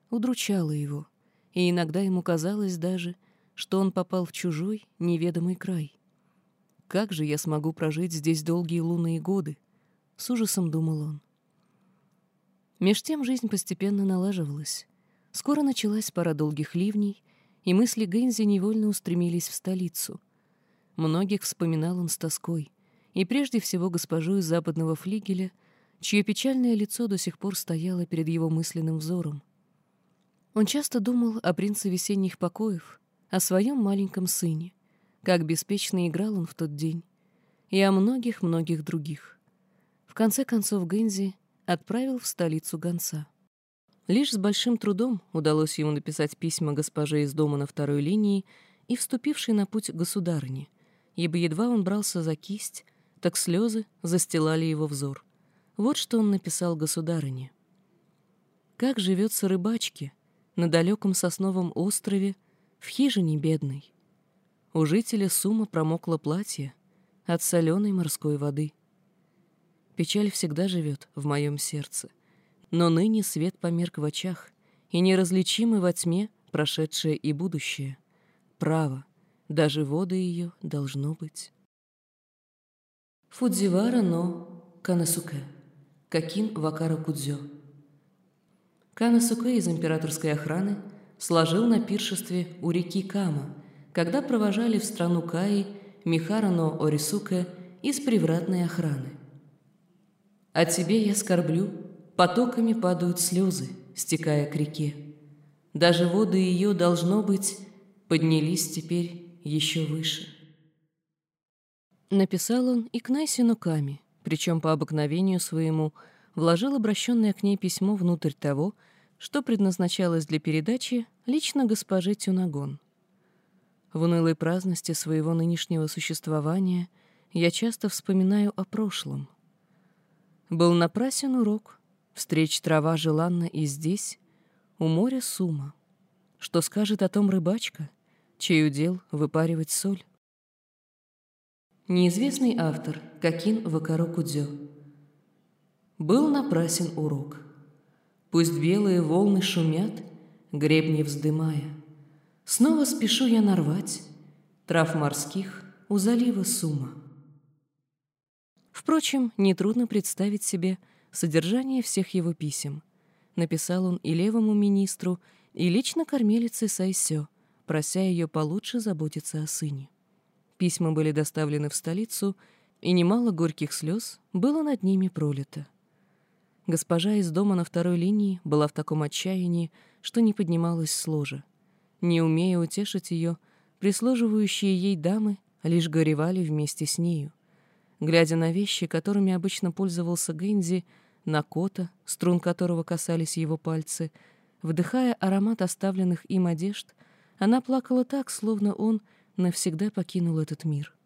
удручало его, и иногда ему казалось даже, что он попал в чужой, неведомый край. «Как же я смогу прожить здесь долгие лунные годы?» — с ужасом думал он. Меж тем жизнь постепенно налаживалась. Скоро началась пара долгих ливней, и мысли Гэнзи невольно устремились в столицу. Многих вспоминал он с тоской, и прежде всего госпожу из западного флигеля, чье печальное лицо до сих пор стояло перед его мысленным взором. Он часто думал о принце весенних покоев, о своем маленьком сыне, как беспечно играл он в тот день, и о многих-многих других. В конце концов Гэнзи отправил в столицу гонца. Лишь с большим трудом удалось ему написать письма госпоже из дома на второй линии и вступившей на путь государыне, ибо едва он брался за кисть, так слезы застилали его взор. Вот что он написал государыне. «Как живется рыбачке на далеком сосновом острове в хижине бедной? У жителя сумма промокло платье от соленой морской воды. Печаль всегда живет в моем сердце. но ныне свет померк в очах, и неразличимы во тьме прошедшее и будущее. Право, даже воды ее должно быть. Фудзивара но Канасуке. Какин Вакара Кудзё. Канасуке из императорской охраны сложил на пиршестве у реки Кама, когда провожали в страну Каи Михара но Орисуке из привратной охраны. «О тебе я скорблю, потоками падают слезы, стекая к реке. Даже воды ее, должно быть, поднялись теперь еще выше». Написал он и к Найсе Нуками, причем по обыкновению своему вложил обращенное к ней письмо внутрь того, что предназначалось для передачи лично госпоже Тюнагон. В унылой праздности своего нынешнего существования я часто вспоминаю о прошлом. Был напрасен урок, встреч трава желанна и здесь, у моря сума. Что скажет о том рыбачка, чей удел выпаривать соль? Неизвестный автор Какин Вакаро Кудзё. Был напрасен урок. Пусть белые волны шумят, гребни вздымая. Снова спешу я нарвать трав морских у залива Сума. Впрочем, нетрудно представить себе содержание всех его писем. Написал он и левому министру, и лично кормилице Сайсё, прося ее получше заботиться о сыне. Письма были доставлены в столицу, и немало горьких слез было над ними пролито. Госпожа из дома на второй линии была в таком отчаянии, что не поднималась с ложа. Не умея утешить ее, прислуживающие ей дамы лишь горевали вместе с нею. Глядя на вещи, которыми обычно пользовался Гэнзи, на кота, струн которого касались его пальцы, вдыхая аромат оставленных им одежд, она плакала так, словно он — навсегда покинул этот мир.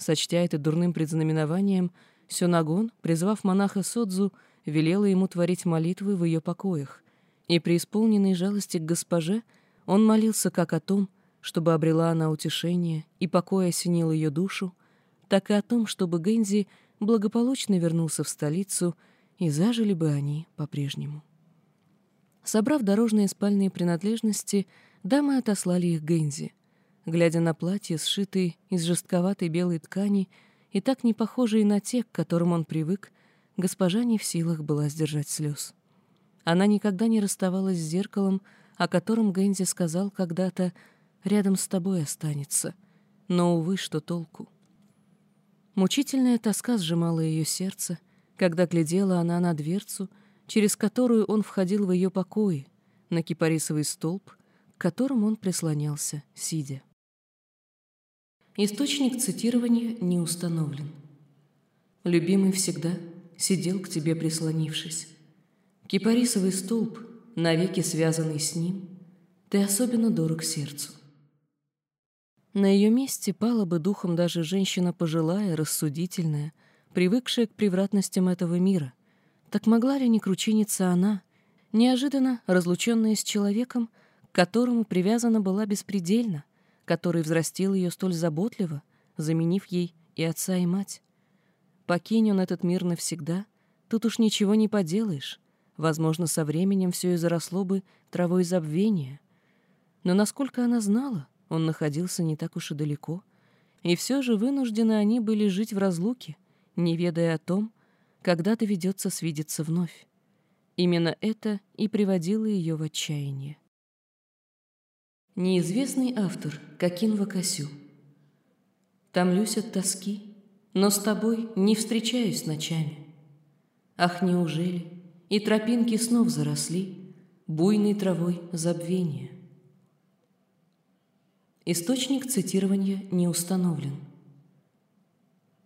Сочтя это дурным предзнаменованием, Сёнагон, призвав монаха Содзу, велела ему творить молитвы в ее покоях, и при исполненной жалости к госпоже он молился как о том, чтобы обрела она утешение и покой осенил ее душу, так и о том, чтобы Гэнзи благополучно вернулся в столицу, и зажили бы они по-прежнему. Собрав дорожные спальные принадлежности, дамы отослали их Гэнзи — глядя на платье, сшитые из жестковатой белой ткани и так не похожие на те, к которым он привык, госпожа не в силах была сдержать слез. Она никогда не расставалась с зеркалом, о котором Гэнзи сказал когда-то «рядом с тобой останется», но, увы, что толку. Мучительная тоска сжимала ее сердце, когда глядела она на дверцу, через которую он входил в ее покои, на кипарисовый столб, к которому он прислонялся, сидя. Источник цитирования не установлен. Любимый всегда сидел к тебе прислонившись. Кипарисовый столб, навеки связанный с ним, ты особенно дорог сердцу. На ее месте пала бы духом даже женщина пожилая, рассудительная, привыкшая к превратностям этого мира. Так могла ли не кручиниться она, неожиданно разлученная с человеком, к которому привязана была беспредельно, который взрастил ее столь заботливо, заменив ей и отца, и мать. Покинь он этот мир навсегда, тут уж ничего не поделаешь. Возможно, со временем все и заросло бы травой забвения. Но насколько она знала, он находился не так уж и далеко, и все же вынуждены они были жить в разлуке, не ведая о том, когда доведется свидеться вновь. Именно это и приводило ее в отчаяние. Неизвестный автор Кокин Вакасю. Томлюсь от тоски, но с тобой не встречаюсь ночами. Ах, неужели и тропинки снов заросли буйной травой забвения? Источник цитирования не установлен.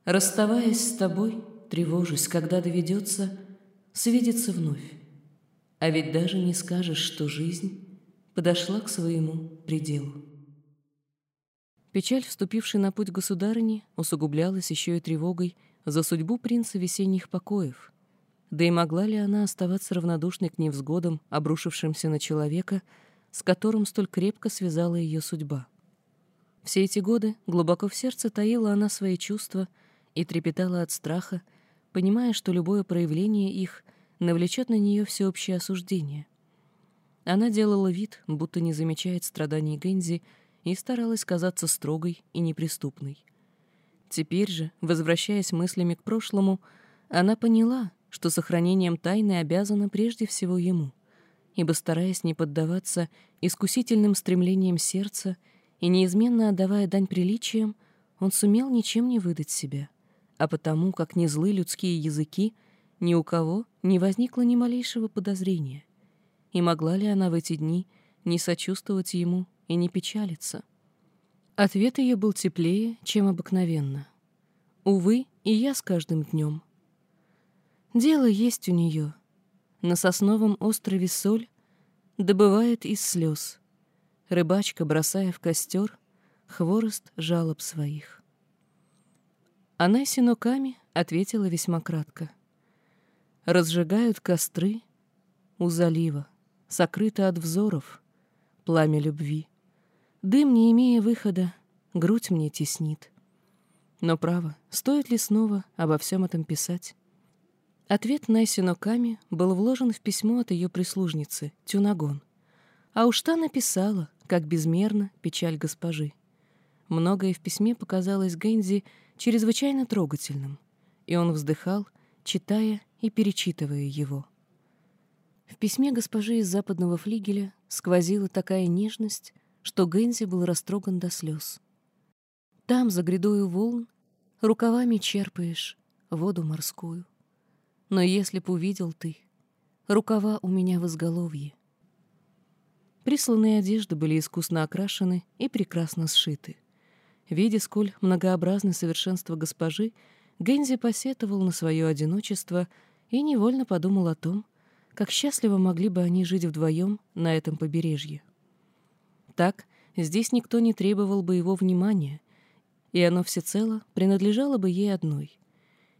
Расставаясь с тобой, тревожусь, когда доведется свидеться вновь. А ведь даже не скажешь, что жизнь подошла к своему пределу. Печаль, вступившей на путь государыни, усугублялась еще и тревогой за судьбу принца весенних покоев. Да и могла ли она оставаться равнодушной к невзгодам, обрушившимся на человека, с которым столь крепко связала ее судьба? Все эти годы глубоко в сердце таила она свои чувства и трепетала от страха, понимая, что любое проявление их навлечет на нее всеобщее осуждение. Она делала вид, будто не замечает страданий Гензи, и старалась казаться строгой и неприступной. Теперь же, возвращаясь мыслями к прошлому, она поняла, что сохранением тайны обязана прежде всего ему, ибо, стараясь не поддаваться искусительным стремлениям сердца и неизменно отдавая дань приличиям, он сумел ничем не выдать себя, а потому, как не злы людские языки, ни у кого не возникло ни малейшего подозрения. И могла ли она в эти дни не сочувствовать ему и не печалиться? Ответ ее был теплее, чем обыкновенно. Увы, и я с каждым днем. Дело есть у нее. На сосновом острове соль добывает из слез. Рыбачка, бросая в костер, хворост жалоб своих. Она синоками ответила весьма кратко. Разжигают костры у залива, сокрыто от взоров, пламя любви. Дым, не имея выхода, грудь мне теснит. Но право, стоит ли снова обо всем этом писать? Ответ Найсино Ками был вложен в письмо от ее прислужницы, Тюнагон. А уж та написала, как безмерно печаль госпожи. Многое в письме показалось Гэнзи чрезвычайно трогательным, и он вздыхал, читая и перечитывая его. В письме госпожи из западного флигеля сквозила такая нежность, что Гэнзи был растроган до слез. Там, за грядою волн, рукавами черпаешь воду морскую. Но если б увидел ты, рукава у меня в изголовье. Присланные одежды были искусно окрашены и прекрасно сшиты. Видя, сколь многообразно совершенство госпожи, Гензи посетовал на свое одиночество и невольно подумал о том, как счастливо могли бы они жить вдвоем на этом побережье. Так, здесь никто не требовал бы его внимания, и оно всецело принадлежало бы ей одной.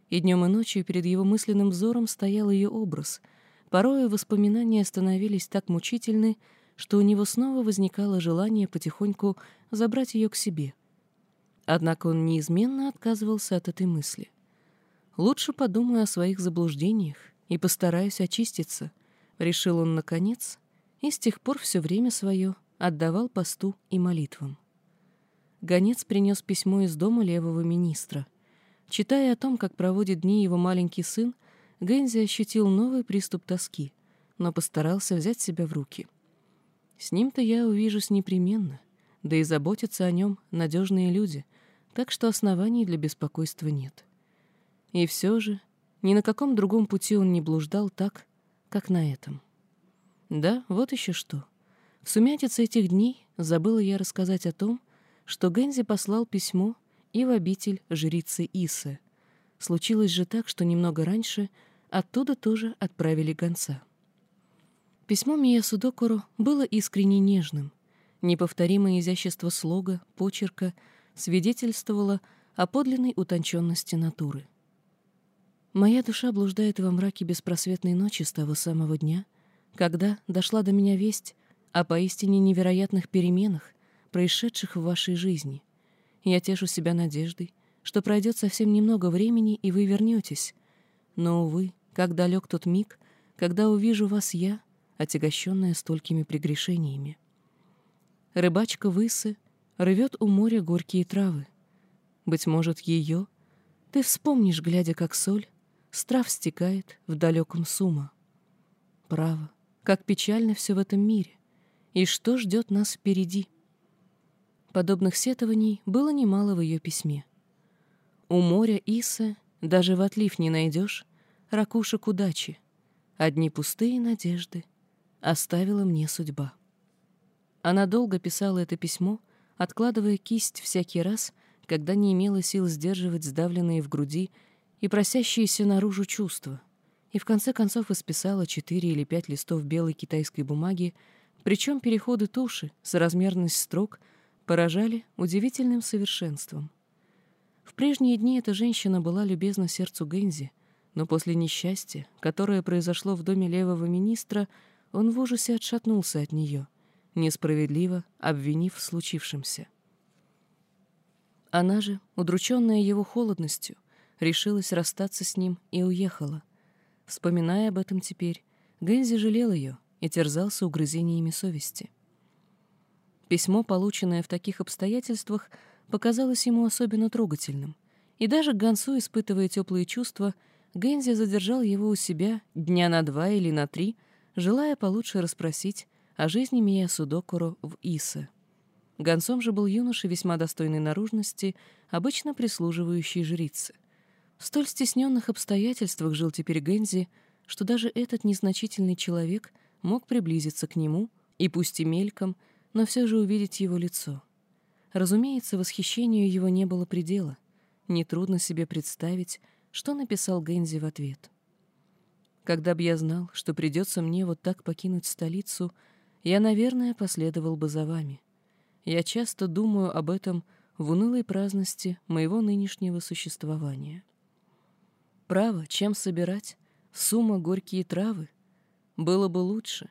И днем и ночью перед его мысленным взором стоял ее образ. Порою воспоминания становились так мучительны, что у него снова возникало желание потихоньку забрать ее к себе. Однако он неизменно отказывался от этой мысли. «Лучше подумаю о своих заблуждениях и постараюсь очиститься», — решил он наконец, и с тех пор все время свое отдавал посту и молитвам. Гонец принес письмо из дома левого министра. Читая о том, как проводит дни его маленький сын, Гэнзи ощутил новый приступ тоски, но постарался взять себя в руки. С ним-то я увижусь непременно, да и заботятся о нем надежные люди, так что оснований для беспокойства нет. И все же ни на каком другом пути он не блуждал так, как на этом. Да, вот еще что — в сумятице этих дней забыла я рассказать о том, что Гензи послал письмо и в обитель жрицы Исы. Случилось же так, что немного раньше оттуда тоже отправили гонца. Письмо Мия Судокуру было искренне нежным. Неповторимое изящество слога, почерка свидетельствовало о подлинной утонченности натуры. Моя душа блуждает во мраке беспросветной ночи с того самого дня, когда дошла до меня весть о поистине невероятных переменах, происшедших в вашей жизни. Я тешу себя надеждой, что пройдет совсем немного времени, и вы вернетесь. Но, увы, как далек тот миг, когда увижу вас я, отягощенная столькими прегрешениями. Рыбачка Высы рвет у моря горькие травы. Быть может, ее ты вспомнишь, глядя, как соль, страв стекает в далеком сума. Право, как печально все в этом мире и что ждет нас впереди. Подобных сетований было немало в ее письме. У моря Иса даже в отлив не найдешь ракушек удачи. Одни пустые надежды оставила мне судьба. Она долго писала это письмо, откладывая кисть всякий раз, когда не имела сил сдерживать сдавленные в груди и просящиеся наружу чувства, и в конце концов исписала четыре или пять листов белой китайской бумаги, причем переходы туши, соразмерность строк поражали удивительным совершенством. В прежние дни эта женщина была любезна сердцу Гензи, но после несчастья, которое произошло в доме левого министра, он в ужасе отшатнулся от нее, несправедливо обвинив в случившемся. Она же, удрученная его холодностью, решилась расстаться с ним и уехала. Вспоминая об этом теперь, Гэнзи жалел ее и терзался угрызениями совести. Письмо, полученное в таких обстоятельствах, показалось ему особенно трогательным, и даже Гансу, испытывая теплые чувства, Гэнзи задержал его у себя дня на два или на три, желая получше расспросить о жизни Мия Судокуро в Исе. Гонцом же был юноша весьма достойной наружности, обычно прислуживающий жрице. В столь стесненных обстоятельствах жил теперь Гэнзи, что даже этот незначительный человек мог приблизиться к нему, и пусть и мельком, но все же увидеть его лицо. Разумеется, восхищению его не было предела. Нетрудно себе представить, что написал Гэнзи в ответ. «Когда б я знал, что придется мне вот так покинуть столицу, я, наверное, последовал бы за вами. Я часто думаю об этом в унылой праздности моего нынешнего существования. Право, чем собирать, сумма горькие травы, было бы лучше.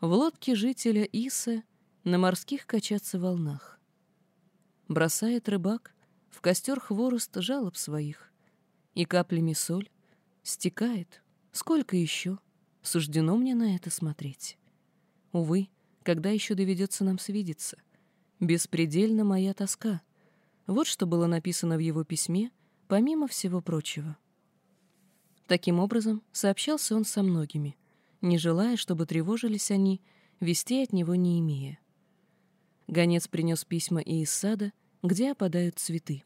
В лодке жителя Иса на морских качаться волнах. Бросает рыбак в костер хворост жалоб своих, и каплями соль стекает. Сколько еще? Суждено мне на это смотреть. Увы, когда еще доведется нам свидеться — Беспредельна моя тоска. Вот что было написано в его письме, помимо всего прочего. Таким образом, сообщался он со многими, не желая, чтобы тревожились они, вести от него не имея. Гонец принес письма и из сада, где опадают цветы.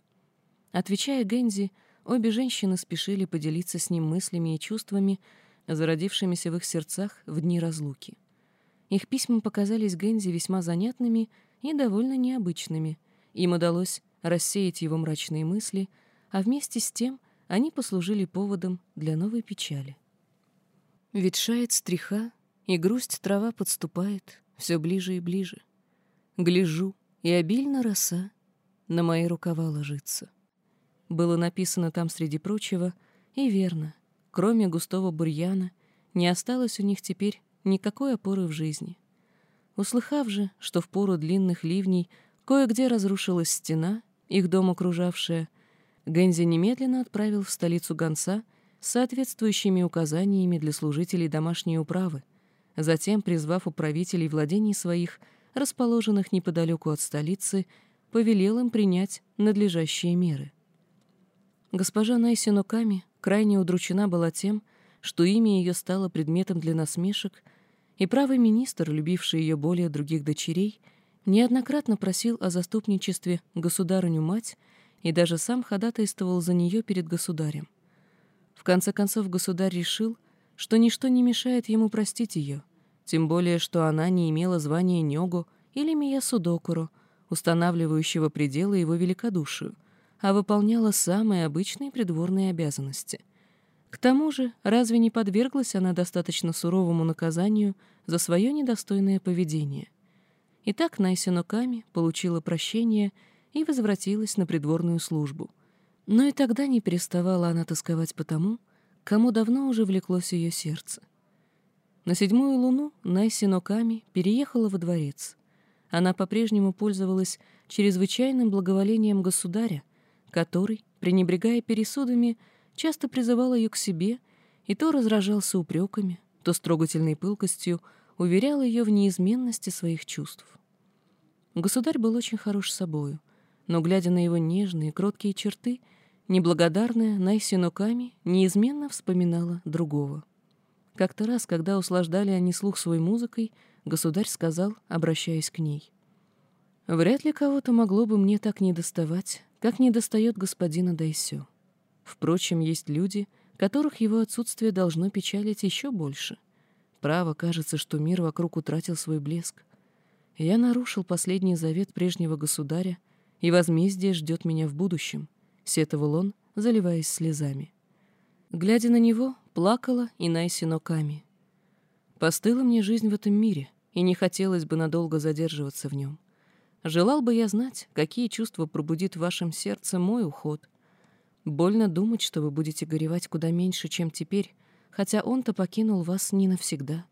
Отвечая Гензи, обе женщины спешили поделиться с ним мыслями и чувствами, зародившимися в их сердцах в дни разлуки. Их письма показались Гензи весьма занятными и довольно необычными. Им удалось рассеять его мрачные мысли, а вместе с тем они послужили поводом для новой печали. Ветшает стриха, и грусть трава подступает все ближе и ближе. Гляжу, и обильно роса на мои рукава ложится. Было написано там среди прочего, и верно, кроме густого бурьяна, не осталось у них теперь никакой опоры в жизни — Услыхав же, что в пору длинных ливней кое-где разрушилась стена, их дом окружавшая, Гензи немедленно отправил в столицу гонца с соответствующими указаниями для служителей домашней управы, затем, призвав управителей владений своих, расположенных неподалеку от столицы, повелел им принять надлежащие меры. Госпожа Найсинуками крайне удручена была тем, что имя ее стало предметом для насмешек — и правый министр, любивший ее более других дочерей, неоднократно просил о заступничестве государыню-мать и даже сам ходатайствовал за нее перед государем. В конце концов государь решил, что ничто не мешает ему простить ее, тем более что она не имела звания Нёгу или Миясудокуру, устанавливающего пределы его великодушию, а выполняла самые обычные придворные обязанности. К тому же, разве не подверглась она достаточно суровому наказанию за свое недостойное поведение? Итак, Найсиноками получила прощение и возвратилась на придворную службу. Но и тогда не переставала она тосковать по тому, кому давно уже влеклось ее сердце. На седьмую луну Найсиноками переехала во дворец. Она по-прежнему пользовалась чрезвычайным благоволением государя, который, пренебрегая пересудами, часто призывал ее к себе и то разражался упреками, то с трогательной пылкостью уверял ее в неизменности своих чувств. Государь был очень хорош собою, но, глядя на его нежные, кроткие черты, неблагодарная Найсиноками неизменно вспоминала другого. Как-то раз, когда услаждали они слух своей музыкой, государь сказал, обращаясь к ней, «Вряд ли кого-то могло бы мне так недоставать, как недостает господина Дайсё. Впрочем, есть люди, которых его отсутствие должно печалить еще больше. Право, кажется, что мир вокруг утратил свой блеск. Я нарушил последний завет прежнего государя, и возмездие ждет меня в будущем, — сетовал он, заливаясь слезами. Глядя на него, плакала и Найси Ноками. Постыла мне жизнь в этом мире, и не хотелось бы надолго задерживаться в нем. Желал бы я знать, какие чувства пробудит в вашем сердце мой уход — Больно думать, что вы будете горевать куда меньше, чем теперь, хотя он-то покинул вас не навсегда.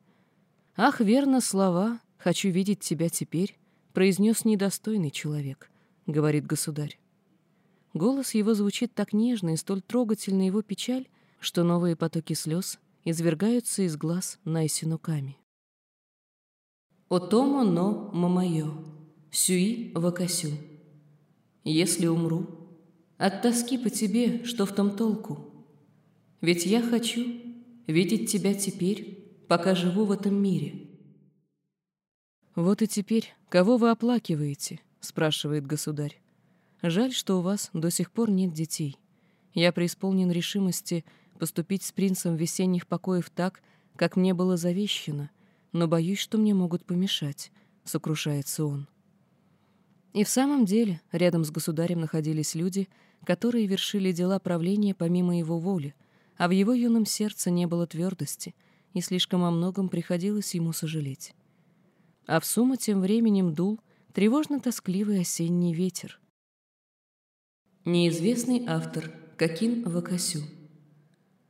Ах, верно слова «хочу видеть тебя теперь», произнес недостойный человек, говорит государь. Голос его звучит так нежно и столь трогательно его печаль, что новые потоки слез извергаются из глаз Найсинуками. «Отомо но мамайо, сюи вакасю. Если умру, от тоски по тебе, что в том толку? Ведь я хочу видеть тебя теперь, пока живу в этом мире». «Вот и теперь, кого вы оплакиваете?» — спрашивает государь. «Жаль, что у вас до сих пор нет детей. Я преисполнен решимости поступить с принцем весенних покоев так, как мне было завещено, но боюсь, что мне могут помешать», — сокрушается он. И в самом деле рядом с государем находились люди, которые вершили дела правления помимо его воли, а в его юном сердце не было твердости, и слишком о многом приходилось ему сожалеть. А в сумму тем временем дул тревожно-тоскливый осенний ветер. Неизвестный автор — Кокин Вакасю.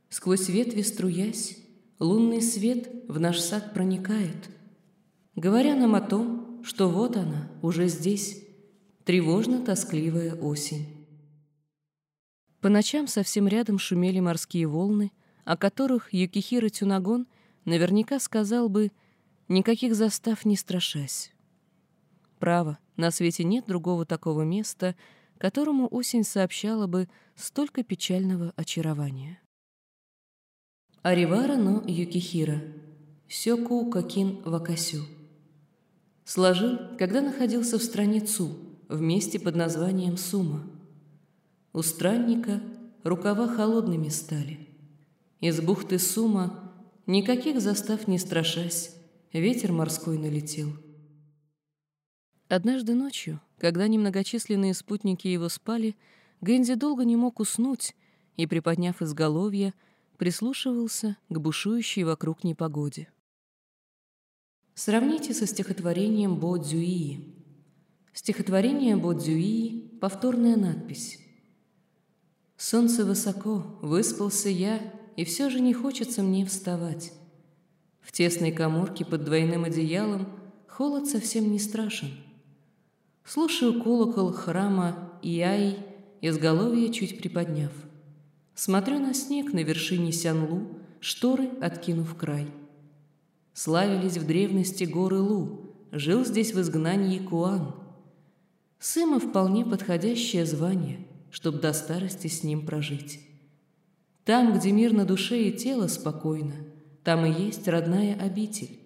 Сквозь ветви струясь, лунный свет в наш сад проникает, говоря нам о том, что вот она, уже здесь, тревожно-тоскливая осень. По ночам совсем рядом шумели морские волны, о которых Юкихира Тюнагон наверняка сказал бы «никаких застав не страшась». Право, на свете нет другого такого места — которому осень сообщала бы столько печального очарования. Аривара но Юкихира, Сёку Кокин Вакасю. Сложил, когда находился в стране Цу, в месте под названием Сума. У странника рукава холодными стали. Из бухты Сума, никаких застав не страшась, ветер морской налетел. Однажды ночью когда немногочисленные спутники его спали, Гэнзи долго не мог уснуть и, приподняв изголовье, прислушивался к бушующей вокруг непогоде. Сравните со стихотворением Бо Цзюии. Стихотворение Бо Цзюии — повторная надпись. «Солнце высоко, выспался я, и все же не хочется мне вставать. В тесной коморке под двойным одеялом холод совсем не страшен. Слушаю колокол храма Иай, изголовье чуть приподняв. Смотрю на снег на вершине Сянлу, шторы откинув край. Славились в древности горы Лу, жил здесь в изгнании Куан. Сыма вполне подходящее звание, чтоб до старости с ним прожить. Там, где мир на душе и тело спокойно, там и есть родная обитель.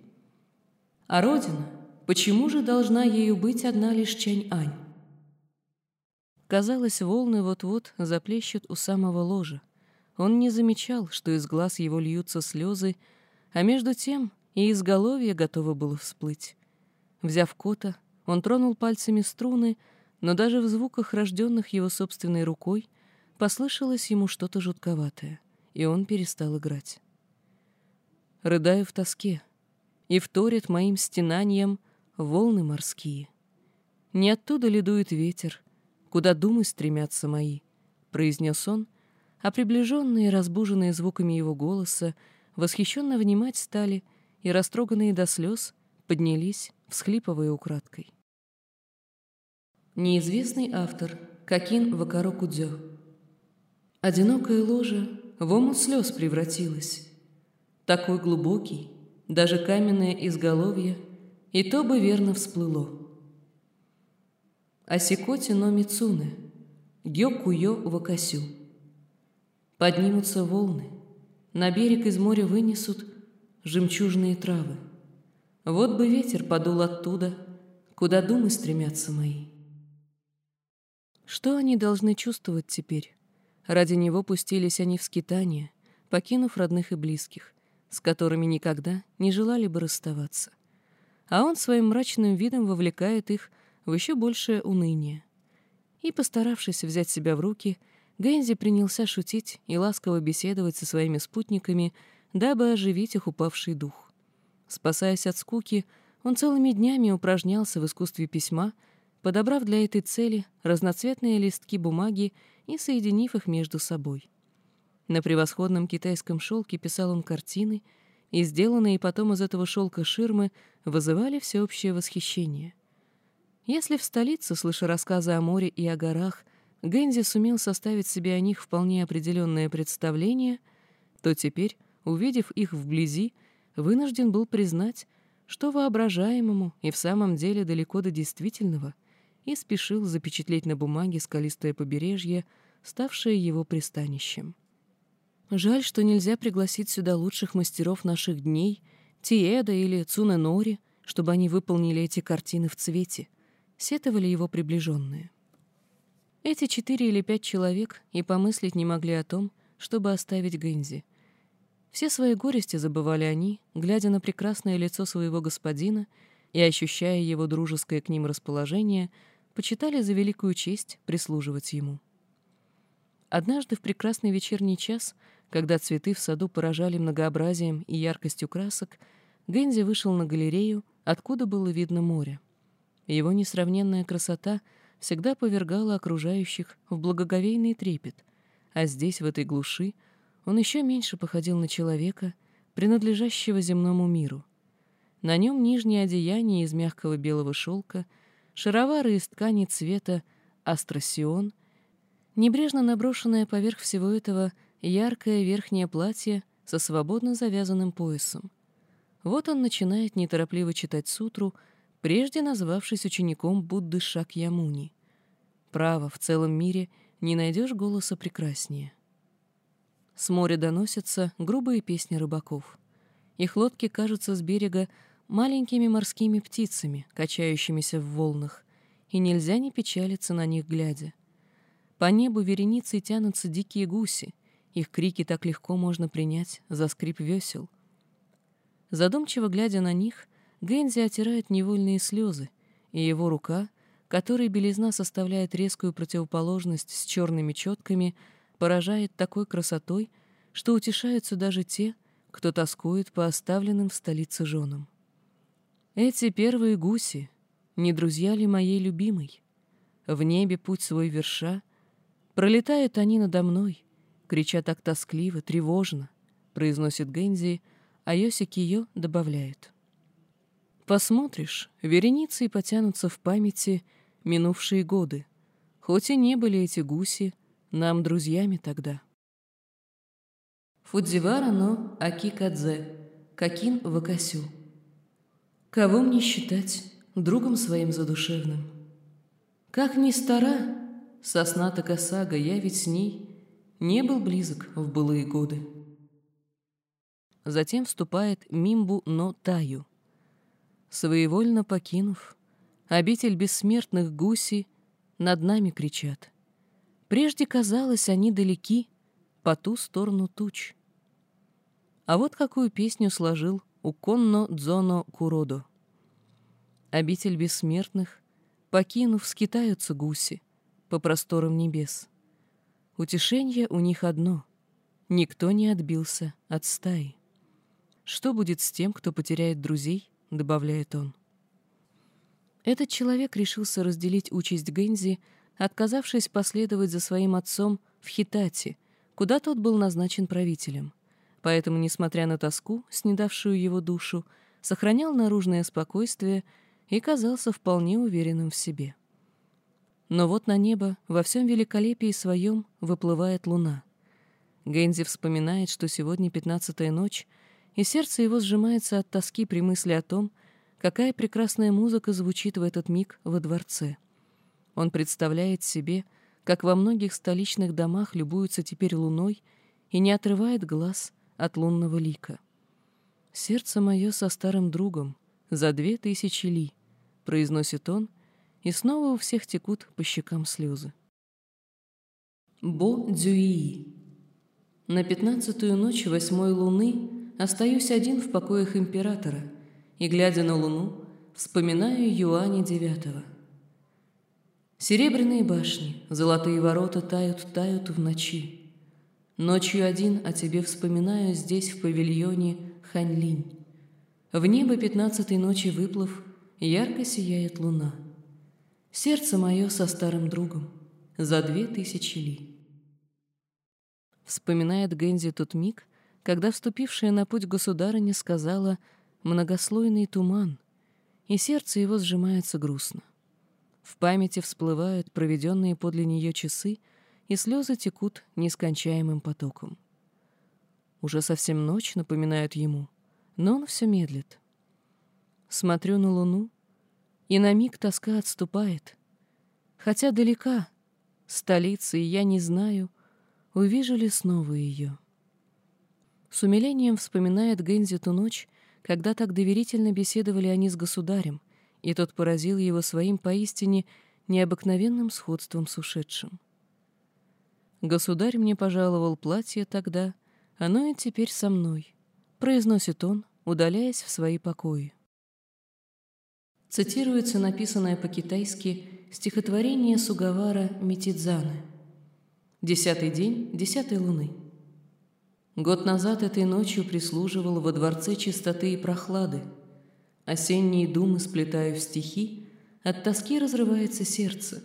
А родина — Почему же должна ею быть одна лишь Чань-Ань? Казалось, волны вот-вот заплещут у самого ложа. Он не замечал, что из глаз его льются слезы, а между тем и изголовье готово было всплыть. Взяв кота, он тронул пальцами струны, но даже в звуках, рожденных его собственной рукой, послышалось ему что-то жутковатое, и он перестал играть. Рыдаю в тоске, и вторит моим стенанием — волны морские. Не оттуда ли дует ветер, куда думы стремятся мои, произнес он, а приближенные, разбуженные звуками его голоса, восхищенно внимать стали и, растроганные до слез, поднялись, всхлипывая украдкой. Неизвестный автор Какин Вакаро Кудзё. Одинокая ложа в омут слез превратилась. Такой глубокий, даже каменное изголовье — и то бы верно всплыло. Асикоти но Мицуне, Гёкуё Вакасю. Поднимутся волны, на берег из моря вынесут жемчужные травы. Вот бы ветер подул оттуда, куда думы стремятся мои. Что они должны чувствовать теперь? Ради него пустились они в скитание, покинув родных и близких, с которыми никогда не желали бы расставаться а он своим мрачным видом вовлекает их в еще большее уныние. И, постаравшись взять себя в руки, Гэнзи принялся шутить и ласково беседовать со своими спутниками, дабы оживить их упавший дух. Спасаясь от скуки, он целыми днями упражнялся в искусстве письма, подобрав для этой цели разноцветные листки бумаги и соединив их между собой. На превосходном китайском шелке писал он картины — и сделанные потом из этого шелка ширмы вызывали всеобщее восхищение. Если в столице, слыша рассказы о море и о горах, Гэнзи сумел составить себе о них вполне определенное представление, то теперь увидев их вблизи, вынужден был признать, что воображаемому и в самом деле далеко до действительного, и спешил запечатлеть на бумаге скалистое побережье, ставшее его пристанищем. Жаль, что нельзя пригласить сюда лучших мастеров наших дней, Тиеда или Цунэнори, чтобы они выполнили эти картины в цвете, сетовали его приближенные. Эти четыре или пять человек и помыслить не могли о том, чтобы оставить Гэнзи. Все свои горести забывали они, глядя на прекрасное лицо своего господина и ощущая его дружеское к ним расположение, почитали за великую честь прислуживать ему. Однажды в прекрасный вечерний час, когда цветы в саду поражали многообразием и яркостью красок, Гэнзи вышел на галерею, откуда было видно море. Его несравненная красота всегда повергала окружающих в благоговейный трепет, а здесь, в этой глуши, он еще меньше походил на человека, принадлежащего земному миру. На нем нижнее одеяние из мягкого белого шелка, шаровары из ткани цвета астросион, небрежно наброшенное поверх всего этого яркое верхнее платье со свободно завязанным поясом. Вот он начинает неторопливо читать сутру, прежде назвавшись учеником Будды Шакьямуни. Право, в целом мире не найдешь голоса прекраснее. С моря доносятся грубые песни рыбаков. Их лодки кажутся с берега маленькими морскими птицами, качающимися в волнах, и нельзя не печалиться на них глядя. По небу вереницей тянутся дикие гуси, их крики так легко можно принять за скрип весел. Задумчиво глядя на них, Гэнзи отирает невольные слезы, и его рука, которой белизна составляет резкую противоположность с черными четками, поражает такой красотой, что утешаются даже те, кто тоскует по оставленным в столице женам. Эти первые гуси, не друзья ли моей любимой? В небе путь свой верша, пролетают они надо мной, крича так тоскливо, тревожно, произносит Гэнзи, а Йоси Кио добавляет. Посмотришь, вереницы и потянутся в памяти минувшие годы, хоть и не были эти гуси нам друзьями тогда. Фудзивара но Акикадзе, Какин Вакасю. Кого мне считать другом своим задушевным? Как ни стара, сосна Такасага, я ведь с ней не был близок в былые годы. Затем вступает Мимбу но Таю. Своевольно покинув, обитель бессмертных гуси над нами кричат. Прежде казалось, они далеки, по ту сторону туч. А вот какую песню сложил Уконно Дзоно Куродо. Обитель бессмертных, покинув, скитаются гуси по просторам небес. Утешение у них одно — никто не отбился от стаи. Что будет с тем, кто потеряет друзей, добавляет он. Этот человек решился разделить участь Гэнзи — отказавшись последовать за своим отцом в Хитати, куда тот был назначен правителем. Поэтому, несмотря на тоску, снедавшую его душу, сохранял наружное спокойствие и казался вполне уверенным в себе. Но вот на небо во всем великолепии своем выплывает луна. Гэнзи вспоминает, что сегодня пятнадцатая ночь, и сердце его сжимается от тоски при мысли о том, какая прекрасная музыка звучит в этот миг во дворце — он представляет себе, как во многих столичных домах любуются теперь луной и не отрывает глаз от лунного лика. «Сердце мое со старым другом, за две тысячи ли», — произносит он, и снова у всех текут по щекам слезы. Бо Дзюи. На пятнадцатую ночь восьмой луны остаюсь один в покоях императора и, глядя на луну, вспоминаю Юаня девятого. Серебряные башни, золотые ворота тают, тают в ночи. Ночью один о тебе вспоминаю здесь, в павильоне Ханьлинь. В небо пятнадцатой ночи выплыв, ярко сияет луна. Сердце мое со старым другом за две тысячи ли. Вспоминает Гэнзи тот миг, когда вступившая на путь государыня сказала «многослойный туман», и сердце его сжимается грустно. В памяти всплывают проведенные подле нее часы, и слезы текут нескончаемым потоком. Уже совсем ночь, напоминают ему, но он все медлит. Смотрю на луну, и на миг тоска отступает. Хотя далека столица, и я не знаю, увижу ли снова ее. С умилением вспоминает Гензи ту ночь, когда так доверительно беседовали они с государем, и тот поразил его своим поистине необыкновенным сходством с ушедшим. «Государь мне пожаловал платье тогда, оно и теперь со мной», — произносит он, удаляясь в свои покои. Цитируется написанное по-китайски стихотворение Сугавара Митидзаны. «Десятый день десятой луны». Год назад этой ночью прислуживал во дворце чистоты и прохлады. Осенние думы сплетаю в стихи, от тоски разрывается сердце.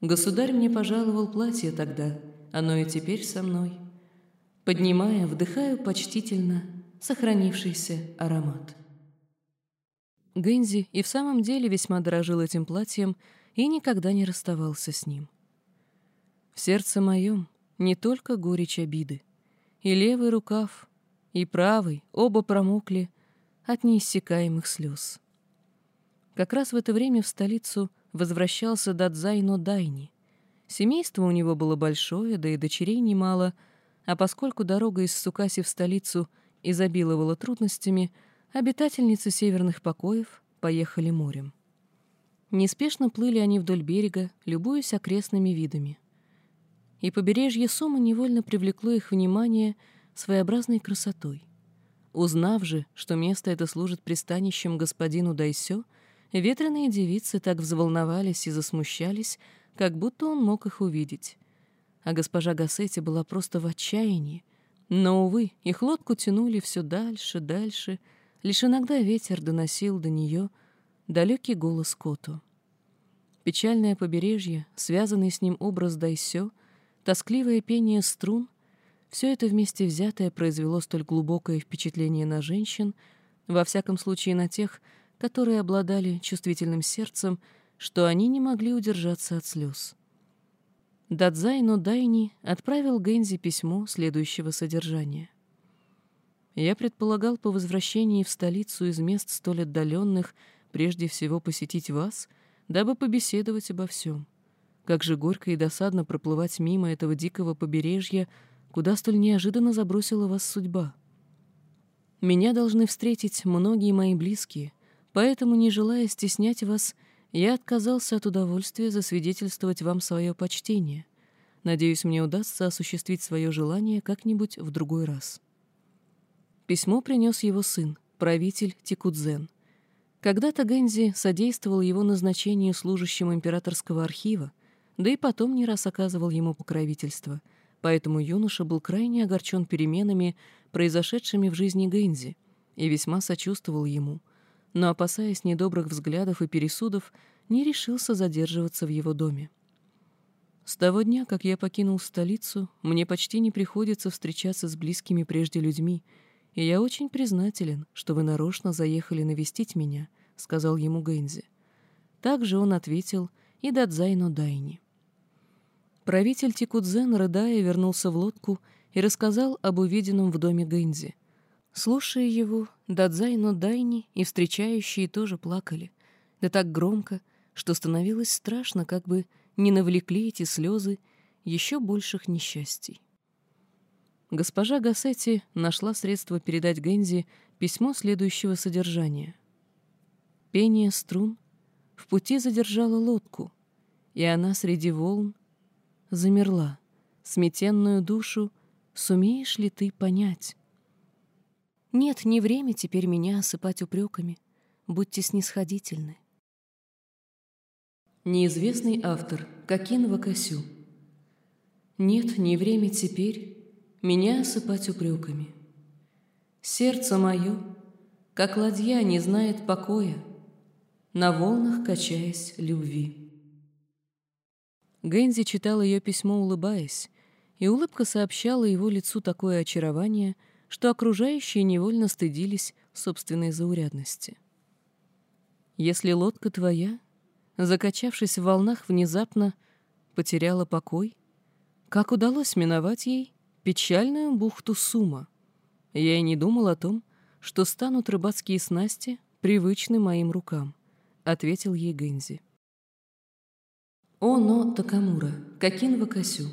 Государь мне пожаловал платье тогда, оно и теперь со мной. Поднимая, вдыхаю почтительно сохранившийся аромат. Гэнзи и в самом деле весьма дорожил этим платьем и никогда не расставался с ним. В сердце моем не только горечь обиды, и левый рукав, и правый оба промокли от неиссякаемых слез. Как раз в это время в столицу возвращался Дадзайно Дайни. Семейство у него было большое, да и дочерей немало, а поскольку дорога из Сукаси в столицу изобиловала трудностями, обитательницы северных покоев поехали морем. Неспешно плыли они вдоль берега, любуясь окрестными видами. И побережье Сумы невольно привлекло их внимание своеобразной красотой. Узнав же, что место это служит пристанищем господину Дайсё, ветреные девицы так взволновались и засмущались, как будто он мог их увидеть. А госпожа Гассетти была просто в отчаянии. Но, увы, их лодку тянули все дальше, дальше. Лишь иногда ветер доносил до нее далекий голос Коту. Печальное побережье, связанный с ним образ Дайсё, тоскливое пение струн — все это вместе взятое произвело столь глубокое впечатление на женщин, во всяком случае на тех, которые обладали чувствительным сердцем, что они не могли удержаться от слез. Дадзайно Дайни отправил Гэнзи письмо следующего содержания. «Я предполагал по возвращении в столицу из мест столь отдаленных прежде всего посетить вас, дабы побеседовать обо всем. Как же горько и досадно проплывать мимо этого дикого побережья, куда столь неожиданно забросила вас судьба. Меня должны встретить многие мои близкие, поэтому, не желая стеснять вас, я отказался от удовольствия засвидетельствовать вам свое почтение. Надеюсь, мне удастся осуществить свое желание как-нибудь в другой раз. Письмо принес его сын, правитель Тикудзен. Когда-то Гэнзи содействовал его назначению служащим императорского архива, да и потом не раз оказывал ему покровительство, поэтому юноша был крайне огорчен переменами, произошедшими в жизни Гэнзи, и весьма сочувствовал ему, но, опасаясь недобрых взглядов и пересудов, не решился задерживаться в его доме. С того дня, как я покинул столицу, мне почти не приходится встречаться с близкими прежде людьми, и я очень признателен, что вы нарочно заехали навестить меня», — сказал ему Гэнзи. Также он ответил и Дадзайно Дайни. Правитель Тикудзен, рыдая, вернулся в лодку и рассказал об увиденном в доме Гэнзи. Слушая его, Дадзайно Дайни и встречающие тоже плакали, да так громко, что становилось страшно, как бы не навлекли эти слезы еще больших несчастий. Госпожа Гассетти нашла средство передать Гензи письмо следующего содержания. Пение струн в пути задержала лодку, и она среди волн замерла. Сметенную душу сумеешь ли ты понять? Нет, не время теперь меня осыпать упреками. Будьте снисходительны. Неизвестный автор Кокин Вакасю. Нет, не время теперь меня осыпать упреками. Сердце мое, как ладья, не знает покоя, на волнах качаясь любви. Гэнзи читал ее письмо, улыбаясь, и улыбка сообщала его лицу такое очарование, что окружающие невольно стыдились собственной заурядности. Если лодка твоя, закачавшись в волнах, внезапно потеряла покой, как удалось миновать ей печальную бухту Сума. Я и не думал о том, что станут рыбацкие снасти привычны моим рукам, — ответил ей Гэнзи. Но Такамура, Какин Вакасю,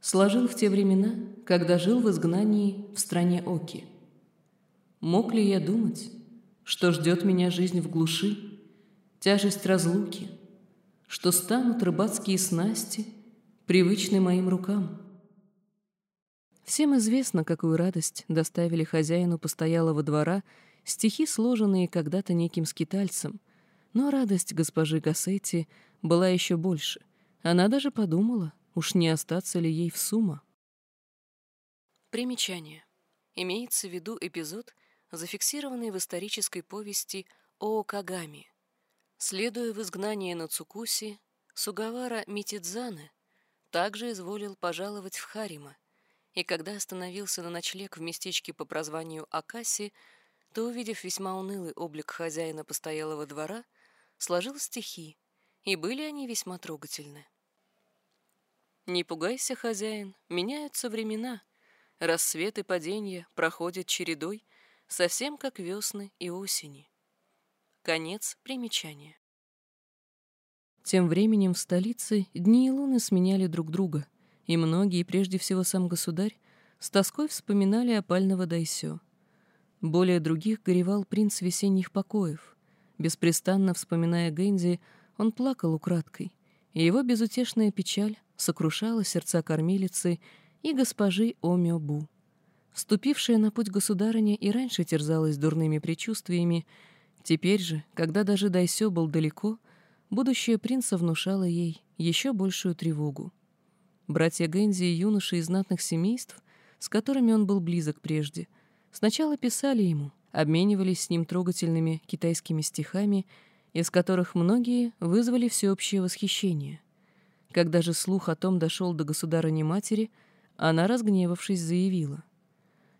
сложил в те времена, когда жил в изгнании в стране Оки. Мог ли я думать, что ждет меня жизнь в глуши, тяжесть разлуки, что станут рыбацкие снасти привычны моим рукам? Всем известно, какую радость доставили хозяину постоялого двора стихи, сложенные когда-то неким скитальцем, но радость госпожи Гассетти была еще больше. Она даже подумала, уж не остаться ли ей в сумма. Примечание. Имеется в виду эпизод, зафиксированный в исторической повести о Кагами. Следуя в изгнание на Цукуси, Сугавара Митидзаны также изволил пожаловать в Харима, и когда остановился на ночлег в местечке по прозванию Акаси, то, увидев весьма унылый облик хозяина постоялого двора, сложил стихи, и были они весьма трогательны. «Не пугайся, хозяин, меняются времена, рассвет и паденья проходят чередой, совсем как весны и осени». Конец примечания. Тем временем в столице дни и луны сменяли друг друга — и многие, прежде всего сам государь, с тоской вспоминали опального Дайсё. Более других горевал принц весенних покоев. Беспрестанно вспоминая Гэнзи, он плакал украдкой, и его безутешная печаль сокрушала сердца кормилицы и госпожи Омёбу. Вступившая на путь государыня и раньше терзалась дурными предчувствиями, теперь же, когда даже Дайсё был далеко, будущее принца внушало ей еще большую тревогу. Братья Гэнзи и юноши из знатных семейств, с которыми он был близок прежде, сначала писали ему, обменивались с ним трогательными китайскими стихами, из которых многие вызвали всеобщее восхищение. Когда же слух о том дошел до государыни-матери, она, разгневавшись, заявила.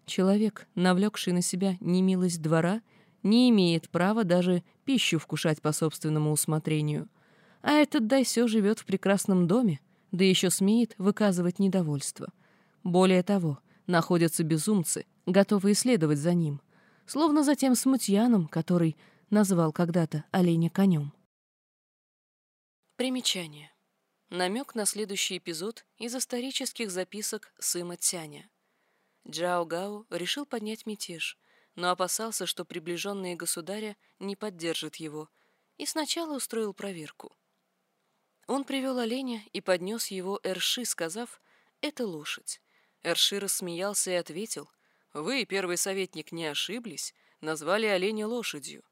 «Человек, навлекший на себя немилость двора, не имеет права даже пищу вкушать по собственному усмотрению. А этот Дайсё живет в прекрасном доме, да еще смеет выказывать недовольство. Более того, находятся безумцы, готовые следовать за ним, словно за тем смутьяном, который назвал когда-то оленя конем. Примечание. Намек на следующий эпизод из исторических записок Сыма Тяня. Джао Гао решил поднять мятеж, но опасался, что приближенные государя не поддержат его, и сначала устроил проверку — он привел оленя и поднес его Эрши, сказав «это лошадь». Эрши рассмеялся и ответил «Вы, первый советник, не ошиблись, назвали оленя лошадью».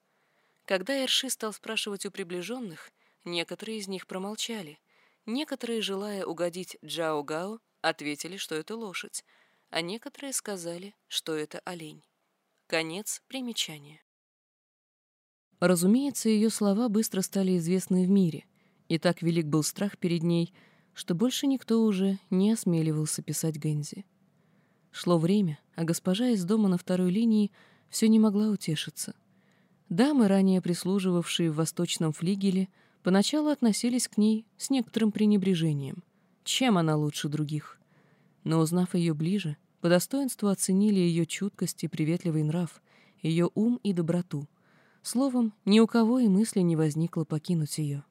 Когда Эрши стал спрашивать у приближенных, некоторые из них промолчали. Некоторые, желая угодить Джао Гао, ответили, что это лошадь, а некоторые сказали, что это олень. Конец примечания. Разумеется, ее слова быстро стали известны в мире — и так велик был страх перед ней, что больше никто уже не осмеливался писать Гензи. Шло время, а госпожа из дома на второй линии все не могла утешиться. Дамы, ранее прислуживавшие в восточном флигеле, поначалу относились к ней с некоторым пренебрежением. Чем она лучше других? Но, узнав ее ближе, по достоинству оценили ее чуткость и приветливый нрав, ее ум и доброту. Словом, ни у кого и мысли не возникло покинуть ее.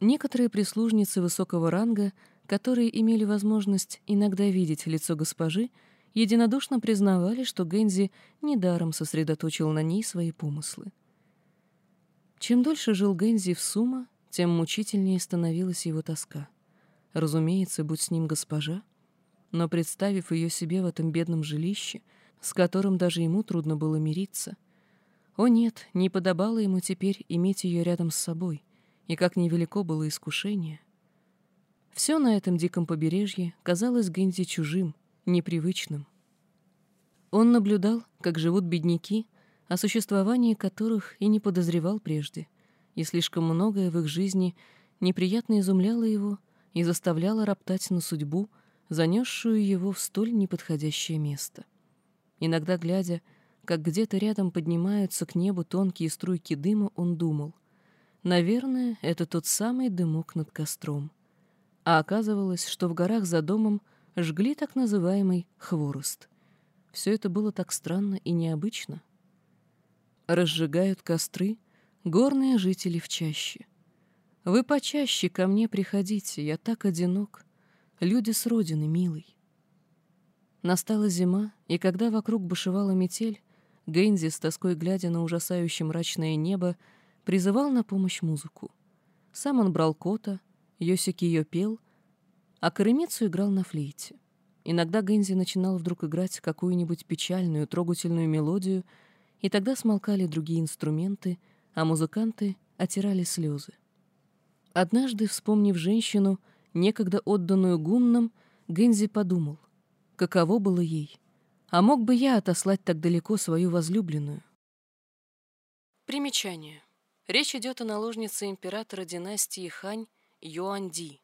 Некоторые прислужницы высокого ранга, которые имели возможность иногда видеть лицо госпожи, единодушно признавали, что Гензи недаром сосредоточил на ней свои помыслы. Чем дольше жил Гензи в Сума, тем мучительнее становилась его тоска. Разумеется, будь с ним госпожа, но представив ее себе в этом бедном жилище, с которым даже ему трудно было мириться, о нет, не подобало ему теперь иметь ее рядом с собой — и как невелико было искушение. Все на этом диком побережье казалось Гензи чужим, непривычным. Он наблюдал, как живут бедняки, о существовании которых и не подозревал прежде, и слишком многое в их жизни неприятно изумляло его и заставляло роптать на судьбу, занесшую его в столь неподходящее место. Иногда, глядя, как где-то рядом поднимаются к небу тонкие струйки дыма, он думал — Наверное, это тот самый дымок над костром. А оказывалось, что в горах за домом жгли так называемый хворост. все это было так странно и необычно. Разжигают костры горные жители в чаще. Вы почаще ко мне приходите, я так одинок. Люди с родины, милый. Настала зима, и когда вокруг бушевала метель, Гэнзи, с тоской глядя на ужасающее мрачное небо, призывал на помощь музыку. Сам он брал кота, Йосик ее пел, а Каремицу играл на флейте. Иногда Гэнзи начинал вдруг играть какую-нибудь печальную, трогательную мелодию, и тогда смолкали другие инструменты, а музыканты отирали слезы. Однажды, вспомнив женщину, некогда отданную гуннам, Гэнзи подумал, каково было ей. А мог бы я отослать так далеко свою возлюбленную? Примечание. Речь идет о наложнице императора династии Хань Юанди,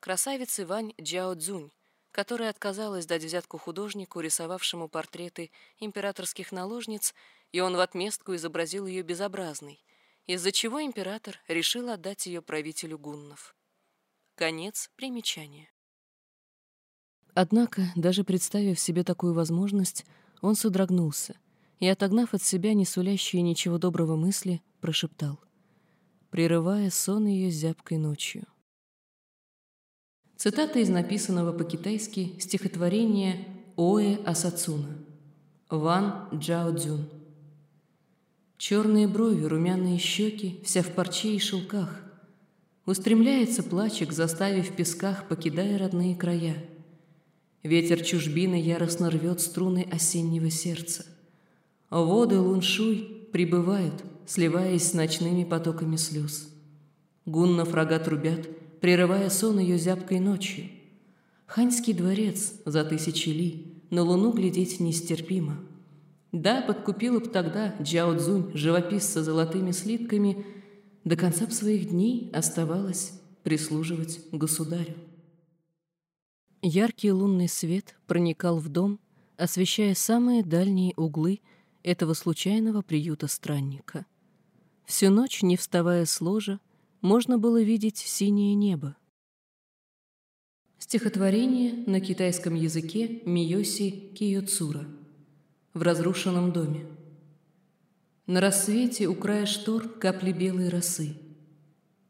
красавице Вань Джао Цзунь, которая отказалась дать взятку художнику, рисовавшему портреты императорских наложниц, и он в отместку изобразил ее безобразной, из-за чего император решил отдать ее правителю гуннов. Конец примечания. Однако, даже представив себе такую возможность, он содрогнулся и, отогнав от себя не сулящие ничего доброго мысли, прошептал, прерывая сон ее зябкой ночью. Цитата из написанного по-китайски стихотворения Оэ Асацуна. Ван Джао Цзюн. Черные брови, румяные щеки, вся в парче и шелках. Устремляется плачек, заставив песках, покидая родные края — Ветер чужбины яростно рвет струны осеннего сердца. Воды луншуй прибывают, сливаясь с ночными потоками слез. Гуннов рога трубят, прерывая сон ее зябкой ночью. Ханьский дворец за тысячи ли, на луну глядеть нестерпимо. Да, подкупила б тогда Джао Цзунь, живописца золотыми слитками, до конца б своих дней оставалось прислуживать государю. Яркий лунный свет проникал в дом, освещая самые дальние углы этого случайного приюта странника. Всю ночь, не вставая с ложа, можно было видеть синее небо. Стихотворение на китайском языке Миоси Киоцура в разрушенном доме. На рассвете у края штор капли белой росы.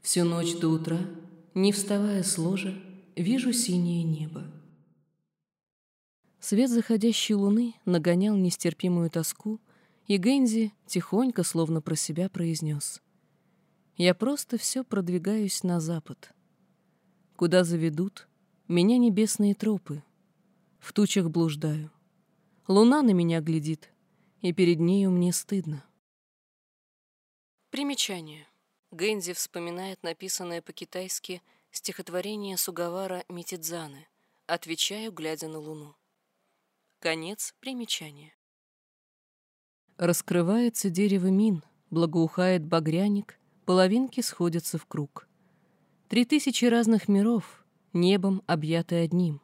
Всю ночь до утра, не вставая с ложа, вижу синее небо. Свет заходящей луны нагонял нестерпимую тоску, и Гензи тихонько, словно про себя, произнес. «Я просто все продвигаюсь на запад. Куда заведут меня небесные тропы? В тучах блуждаю. Луна на меня глядит, и перед нею мне стыдно». Примечание. Гэнзи вспоминает написанное по-китайски стихотворение Сугавара Митидзаны «Отвечаю, глядя на луну». Конец примечания. Раскрывается дерево мин, благоухает багряник, половинки сходятся в круг. Три тысячи разных миров, небом объяты одним.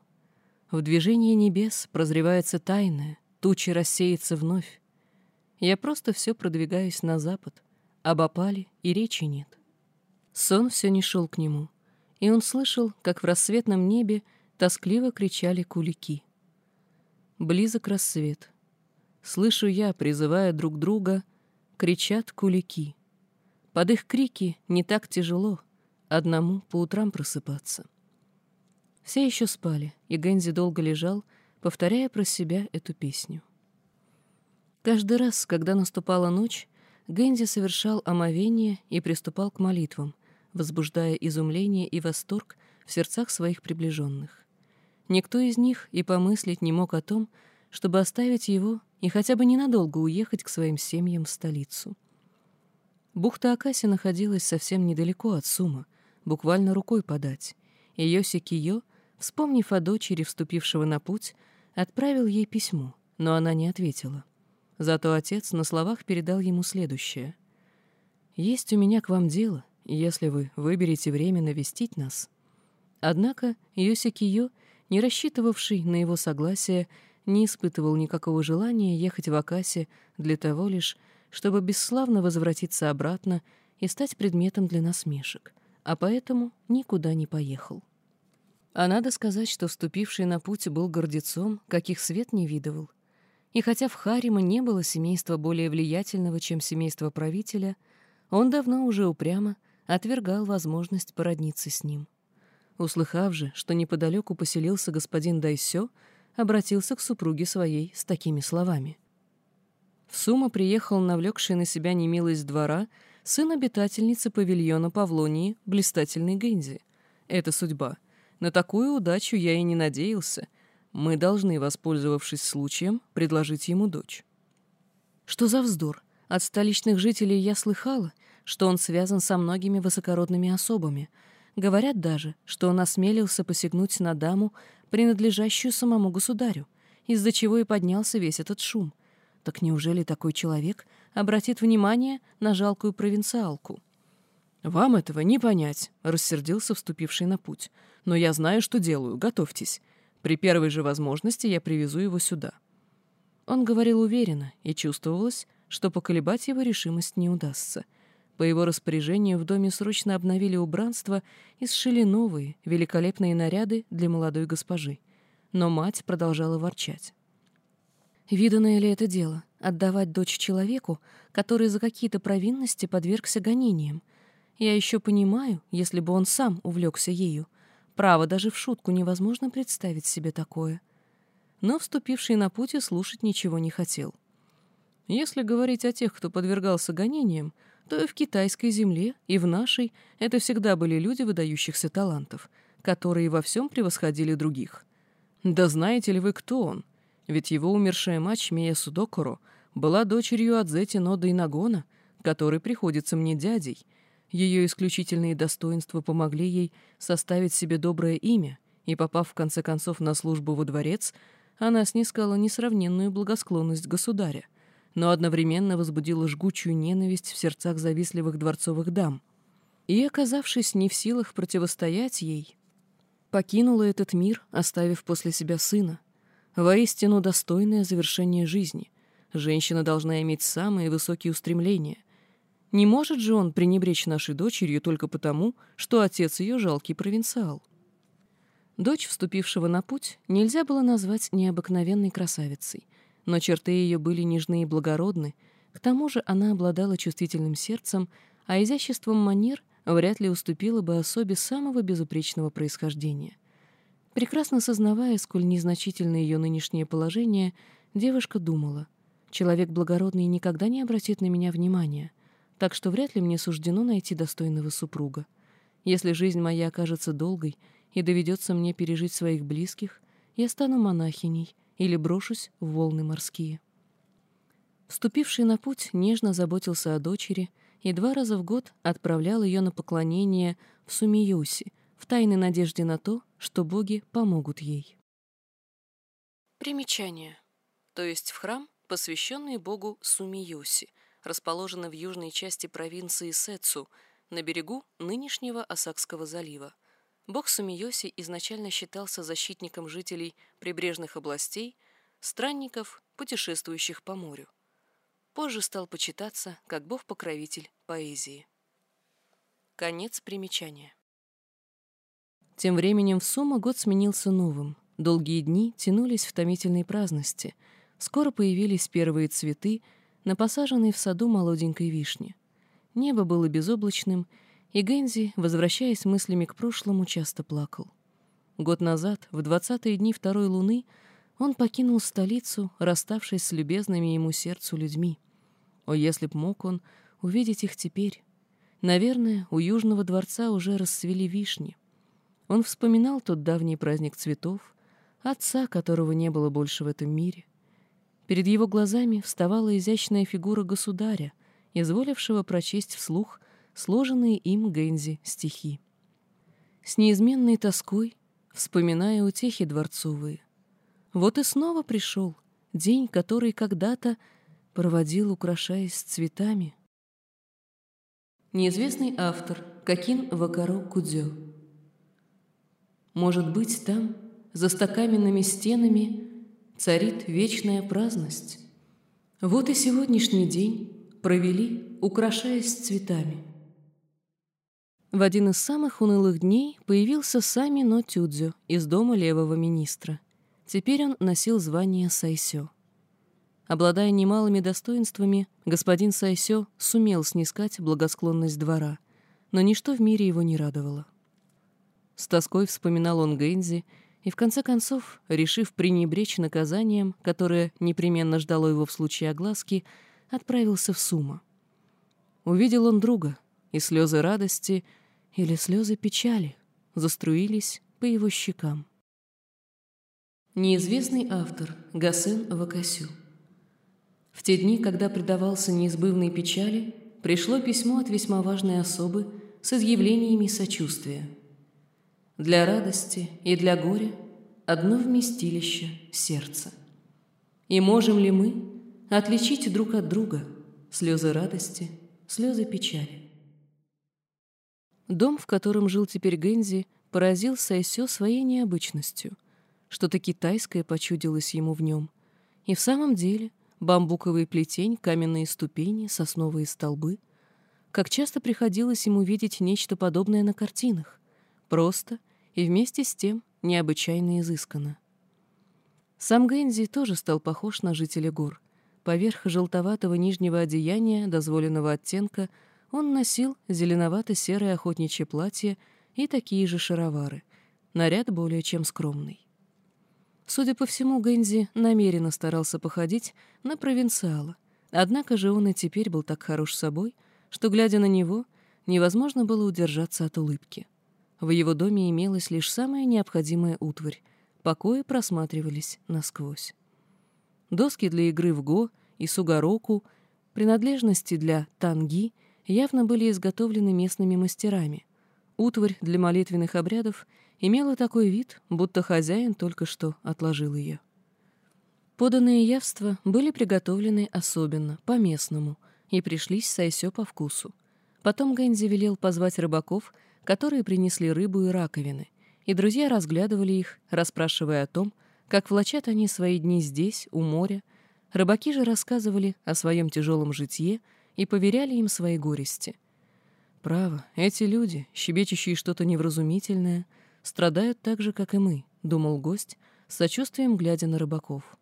В движении небес прозревается тайное, тучи рассеется вновь. Я просто все продвигаюсь на запад, об опале и речи нет. Сон все не шел к нему, и он слышал, как в рассветном небе тоскливо кричали кулики. Близок рассвет. Слышу я, призывая друг друга, кричат кулики. Под их крики не так тяжело одному по утрам просыпаться. Все еще спали, и Гензи долго лежал, повторяя про себя эту песню. Каждый раз, когда наступала ночь, Гензи совершал омовение и приступал к молитвам, возбуждая изумление и восторг в сердцах своих приближенных. Никто из них и помыслить не мог о том, чтобы оставить его и хотя бы ненадолго уехать к своим семьям в столицу. Бухта Акаси находилась совсем недалеко от Сума, буквально рукой подать, и Йоси Кио, вспомнив о дочери, вступившего на путь, отправил ей письмо, но она не ответила. Зато отец на словах передал ему следующее. «Есть у меня к вам дело, если вы выберете время навестить нас». Однако Йоси Кио не рассчитывавший на его согласие, не испытывал никакого желания ехать в Акасе для того лишь, чтобы бесславно возвратиться обратно и стать предметом для насмешек, а поэтому никуда не поехал. А надо сказать, что вступивший на путь был гордецом, каких свет не видывал. И хотя в Харима не было семейства более влиятельного, чем семейство правителя, он давно уже упрямо отвергал возможность породниться с ним. Услыхав же, что неподалеку поселился господин Дайсё, обратился к супруге своей с такими словами. В Сума приехал навлекший на себя немилость двора сын обитательницы павильона Павлонии, блистательный Гэнзи. Это судьба. На такую удачу я и не надеялся. Мы должны, воспользовавшись случаем, предложить ему дочь. Что за вздор? От столичных жителей я слыхала, что он связан со многими высокородными особами. Говорят даже, что он осмелился посягнуть на даму, принадлежащую самому государю, из-за чего и поднялся весь этот шум. Так неужели такой человек обратит внимание на жалкую провинциалку? «Вам этого не понять», — рассердился вступивший на путь. «Но я знаю, что делаю, готовьтесь. При первой же возможности я привезу его сюда». Он говорил уверенно, и чувствовалось, что поколебать его решимость не удастся — по его распоряжению в доме срочно обновили убранство и сшили новые, великолепные наряды для молодой госпожи. Но мать продолжала ворчать. Виданное ли это дело — отдавать дочь человеку, который за какие-то провинности подвергся гонениям? Я еще понимаю, если бы он сам увлекся ею. Право, даже в шутку невозможно представить себе такое. Но вступивший на путь слушать ничего не хотел. Если говорить о тех, кто подвергался гонениям, то и в китайской земле, и в нашей это всегда были люди выдающихся талантов, которые во всем превосходили других. Да знаете ли вы, кто он? Ведь его умершая мать Мия Судокоро была дочерью Адзети Нода Инагона, который приходится мне дядей. Ее исключительные достоинства помогли ей составить себе доброе имя, и, попав в конце концов на службу во дворец, она снискала несравненную благосклонность государя но одновременно возбудила жгучую ненависть в сердцах завистливых дворцовых дам. И, оказавшись не в силах противостоять ей, покинула этот мир, оставив после себя сына. Воистину достойное завершение жизни. Женщина должна иметь самые высокие устремления. Не может же он пренебречь нашей дочерью только потому, что отец ее жалкий провинциал. Дочь, вступившего на путь, нельзя было назвать необыкновенной красавицей но черты ее были нежны и благородны, к тому же она обладала чувствительным сердцем, а изяществом манер вряд ли уступила бы особе самого безупречного происхождения. Прекрасно сознавая, сколь незначительно ее нынешнее положение, девушка думала, «Человек благородный никогда не обратит на меня внимания, так что вряд ли мне суждено найти достойного супруга. Если жизнь моя окажется долгой и доведется мне пережить своих близких, я стану монахиней, или брошусь в волны морские. Вступивший на путь нежно заботился о дочери и два раза в год отправлял ее на поклонение в Сумиюси, в тайной надежде на то, что боги помогут ей. Примечание. То есть в храм, посвященный богу Сумиюси, расположенный в южной части провинции Сетсу, на берегу нынешнего Осакского залива. Бог Сумиоси изначально считался защитником жителей прибрежных областей, странников, путешествующих по морю. Позже стал почитаться как бог-покровитель поэзии. Конец примечания. Тем временем в Сума год сменился новым. Долгие дни тянулись в томительной праздности. Скоро появились первые цветы на посаженной в саду молоденькой вишне. Небо было безоблачным, и Гензи, возвращаясь мыслями к прошлому, часто плакал. Год назад, в двадцатые дни второй луны, он покинул столицу, расставшись с любезными ему сердцу людьми. О, если б мог он увидеть их теперь! Наверное, у Южного дворца уже расцвели вишни. Он вспоминал тот давний праздник цветов, отца, которого не было больше в этом мире. Перед его глазами вставала изящная фигура государя, изволившего прочесть вслух сложенные им Гэнзи стихи. С неизменной тоской, вспоминая утехи дворцовые, вот и снова пришел день, который когда-то проводил, украшаясь цветами. Неизвестный автор Какин Вакаро Кудзё Может быть, там, за стакаменными стенами, царит вечная праздность. Вот и сегодняшний день провели, украшаясь цветами. В один из самых унылых дней появился Сами Но Тюдзю из дома левого министра. Теперь он носил звание Сайсё. Обладая немалыми достоинствами, господин Сайсё сумел снискать благосклонность двора, но ничто в мире его не радовало. С тоской вспоминал он Гэнзи и, в конце концов, решив пренебречь наказанием, которое непременно ждало его в случае огласки, отправился в Сума. Увидел он друга, и слезы радости или слезы печали заструились по его щекам. Неизвестный автор Гасен Вакасю В те дни, когда предавался неизбывной печали, пришло письмо от весьма важной особы с изъявлениями сочувствия. Для радости и для горя одно вместилище сердца. И можем ли мы отличить друг от друга слезы радости, слезы печали? Дом, в котором жил теперь Гэнзи, поразил Сайсё своей необычностью. Что-то китайское почудилось ему в нем. И в самом деле бамбуковый плетень, каменные ступени, сосновые столбы. Как часто приходилось ему видеть нечто подобное на картинах. Просто и вместе с тем необычайно изысканно. Сам Гэнзи тоже стал похож на жителя гор. Поверх желтоватого нижнего одеяния, дозволенного оттенка, он носил зеленовато-серое охотничье платье и такие же шаровары, наряд более чем скромный. Судя по всему, Гэнзи намеренно старался походить на провинциала, однако же он и теперь был так хорош собой, что, глядя на него, невозможно было удержаться от улыбки. В его доме имелась лишь самая необходимая утварь, покои просматривались насквозь. Доски для игры в го и сугароку, принадлежности для танги явно были изготовлены местными мастерами. Утварь для молитвенных обрядов имела такой вид, будто хозяин только что отложил ее. Поданные явства были приготовлены особенно, по-местному, и пришлись Сайсё по вкусу. Потом Гэнзи велел позвать рыбаков, которые принесли рыбу и раковины, и друзья разглядывали их, расспрашивая о том, как влачат они свои дни здесь, у моря. Рыбаки же рассказывали о своем тяжелом житье и поверяли им свои горести. Право, эти люди, щебечущие что-то невразумительное, страдают так же, как и мы, думал гость, с сочувствием глядя на рыбаков.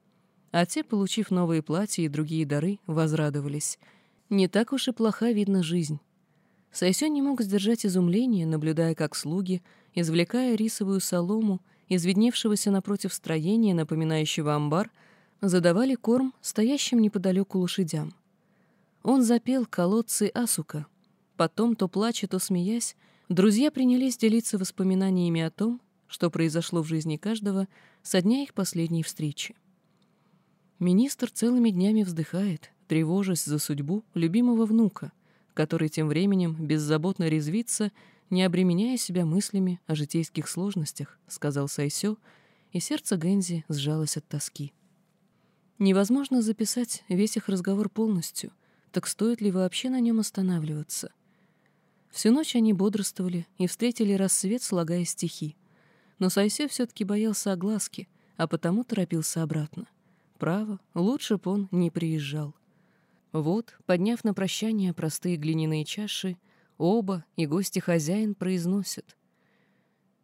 А те, получив новые платья и другие дары, возрадовались. Не так уж и плоха видна жизнь. Сайсё не мог сдержать изумление, наблюдая, как слуги, извлекая рисовую солому из видневшегося напротив строения, напоминающего амбар, задавали корм стоящим неподалеку лошадям. Он запел колодцы Асука. Потом, то плача, то смеясь, друзья принялись делиться воспоминаниями о том, что произошло в жизни каждого со дня их последней встречи. Министр целыми днями вздыхает, тревожась за судьбу любимого внука, который тем временем беззаботно резвится, не обременяя себя мыслями о житейских сложностях, сказал Сайсё, и сердце Гэнзи сжалось от тоски. Невозможно записать весь их разговор полностью, так стоит ли вообще на нем останавливаться? Всю ночь они бодрствовали и встретили рассвет, слагая стихи. Но Сайсе все-таки боялся огласки, а потому торопился обратно. Право, лучше б он не приезжал. Вот, подняв на прощание простые глиняные чаши, оба и гости хозяин произносят.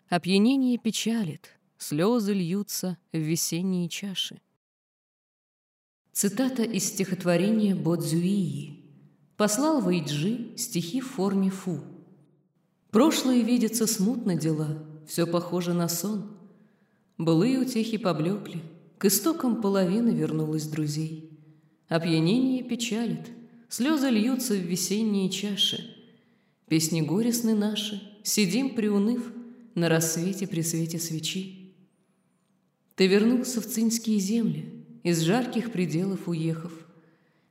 Опьянение печалит, слезы льются в весенние чаши. Цитата из стихотворения Бодзюии. Послал Вэйджи стихи в форме фу. Прошлое видится смутно дела, все похоже на сон. Былые утехи поблекли, к истокам половины вернулась друзей. Опьянение печалит, слезы льются в весенние чаши. Песни горестны наши, сидим приуныв на рассвете при свете свечи. Ты вернулся в цинские земли, из жарких пределов уехав.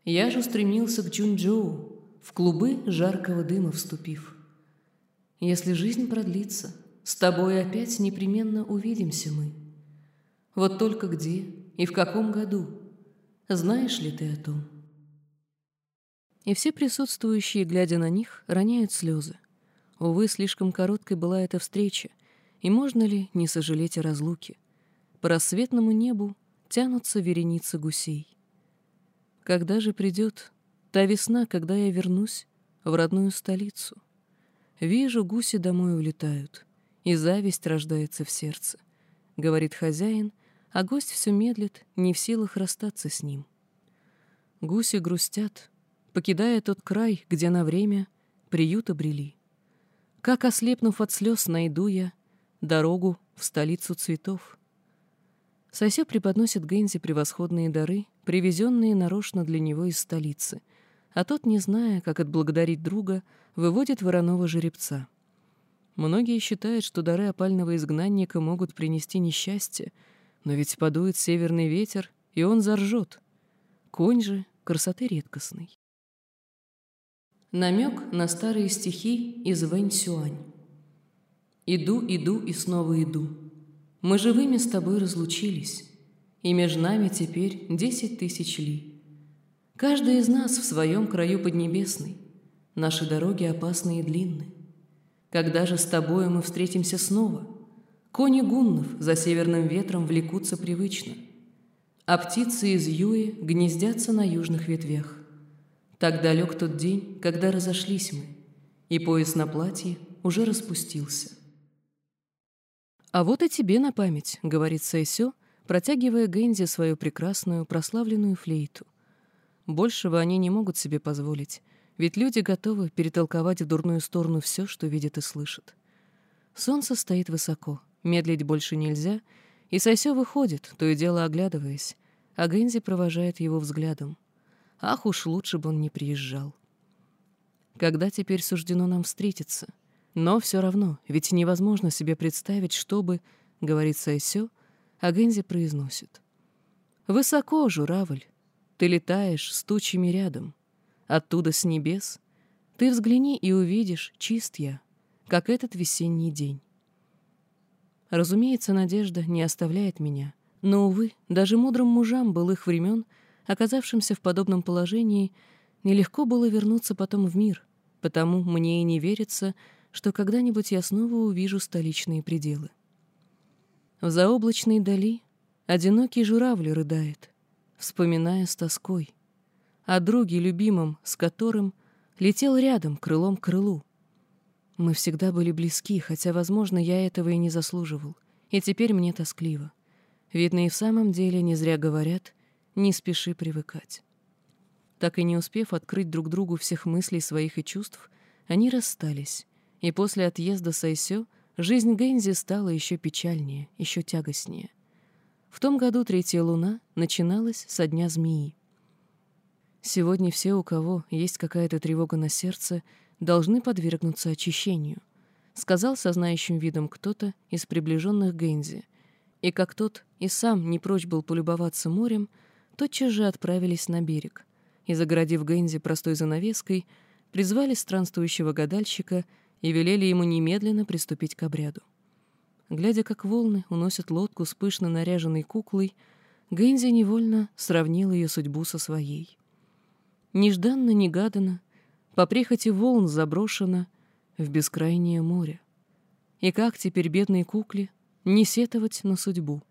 Я же устремился к Джунчжоу, в клубы жаркого дыма вступив. Если жизнь продлится, с тобой опять непременно увидимся мы. Вот только где и в каком году, знаешь ли ты о том? И все присутствующие, глядя на них, роняют слезы. Увы, слишком короткой была эта встреча, и можно ли не сожалеть о разлуке? По рассветному небу тянутся вереницы гусей. Когда же придет та весна, когда я вернусь в родную столицу? Вижу, гуси домой улетают, и зависть рождается в сердце, — говорит хозяин, а гость все медлит, не в силах расстаться с ним. Гуси грустят, покидая тот край, где на время приют обрели. Как ослепнув от слез, найду я дорогу в столицу цветов. Сосё преподносит Гэнзи превосходные дары, привезенные нарочно для него из столицы, а тот, не зная, как отблагодарить друга, выводит вороного жеребца. Многие считают, что дары опального изгнанника могут принести несчастье, но ведь подует северный ветер, и он заржет. Конь же красоты редкостной. Намек на старые стихи из Вэнь Сюань. «Иду, иду и снова иду. Мы живыми с тобой разлучились, и между нами теперь десять тысяч ли. Каждый из нас в своем краю поднебесный, наши дороги опасны и длинны. Когда же с тобою мы встретимся снова? Кони гуннов за северным ветром влекутся привычно, а птицы из Юи гнездятся на южных ветвях. Так далек тот день, когда разошлись мы, и пояс на платье уже распустился. «А вот и тебе на память», — говорит Сайсё, протягивая Гэнзи свою прекрасную, прославленную флейту. Большего они не могут себе позволить, ведь люди готовы перетолковать в дурную сторону все, что видят и слышат. Солнце стоит высоко, медлить больше нельзя, и Сайсё выходит, то и дело оглядываясь, а Гэнзи провожает его взглядом. Ах уж лучше бы он не приезжал. Когда теперь суждено нам встретиться? Но все равно, ведь невозможно себе представить, чтобы, говорит Сайсё, а Гэнзи произносит. Высоко, журавль, ты летаешь с тучами рядом. Оттуда с небес ты взгляни и увидишь, чист я, как этот весенний день. Разумеется, надежда не оставляет меня, но, увы, даже мудрым мужам былых времен — оказавшимся в подобном положении, нелегко было вернуться потом в мир, потому мне и не верится, что когда-нибудь я снова увижу столичные пределы. В заоблачной дали одинокий журавль рыдает, вспоминая с тоской, о друге любимом, с которым летел рядом крылом к крылу. Мы всегда были близки, хотя, возможно, я этого и не заслуживал, и теперь мне тоскливо. Видно, и в самом деле не зря говорят — не спеши привыкать. Так и не успев открыть друг другу всех мыслей своих и чувств, они расстались, и после отъезда Сайсё жизнь Гэнзи стала еще печальнее, еще тягостнее. В том году третья луна начиналась со дня змеи. Сегодня все, у кого есть какая-то тревога на сердце, должны подвергнуться очищению, сказал со знающим видом кто-то из приближенных Гэнзи. И как тот и сам не прочь был полюбоваться морем, тотчас же отправились на берег и, загородив Гэнзи простой занавеской, призвали странствующего гадальщика и велели ему немедленно приступить к обряду. Глядя, как волны уносят лодку с пышно наряженной куклой, Гэнзи невольно сравнил ее судьбу со своей. Нежданно-негаданно, по прихоти волн заброшена в бескрайнее море. И как теперь бедной кукле не сетовать на судьбу?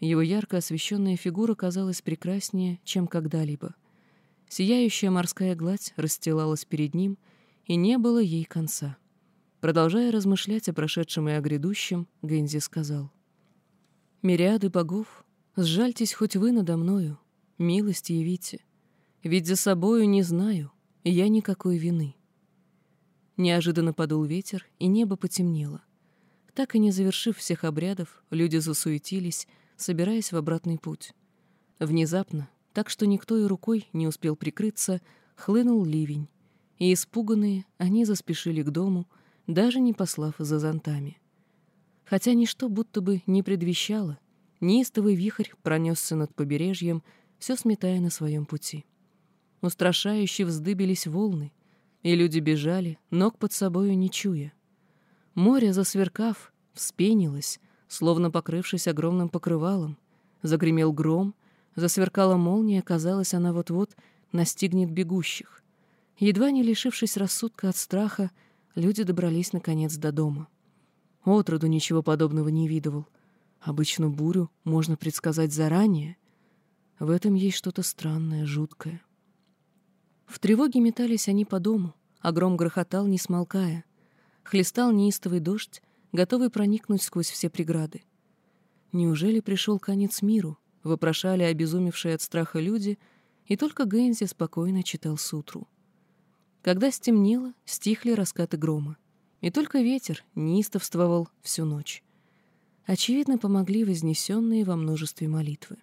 Его ярко освещенная фигура казалась прекраснее, чем когда-либо. Сияющая морская гладь расстилалась перед ним, и не было ей конца. Продолжая размышлять о прошедшем и о грядущем, Гэнзи сказал. «Мириады богов, сжальтесь хоть вы надо мною, милость явите, ведь за собою не знаю, я никакой вины». Неожиданно подул ветер, и небо потемнело. Так и не завершив всех обрядов, люди засуетились, собираясь в обратный путь. Внезапно, так что никто и рукой не успел прикрыться, хлынул ливень, и, испуганные, они заспешили к дому, даже не послав за зонтами. Хотя ничто будто бы не предвещало, неистовый вихрь пронесся над побережьем, все сметая на своем пути. Устрашающе вздыбились волны, и люди бежали, ног под собою не чуя. Море, засверкав, вспенилось, словно покрывшись огромным покрывалом. Загремел гром, засверкала молния, казалось, она вот-вот настигнет бегущих. Едва не лишившись рассудка от страха, люди добрались наконец до дома. Отроду ничего подобного не видывал. Обычно бурю можно предсказать заранее. В этом есть что-то странное, жуткое. В тревоге метались они по дому, а гром грохотал, не смолкая. Хлестал неистовый дождь, готовый проникнуть сквозь все преграды. Неужели пришел конец миру? Вопрошали обезумевшие от страха люди, и только Гэнзи спокойно читал сутру. Когда стемнело, стихли раскаты грома, и только ветер неистовствовал всю ночь. Очевидно, помогли вознесенные во множестве молитвы.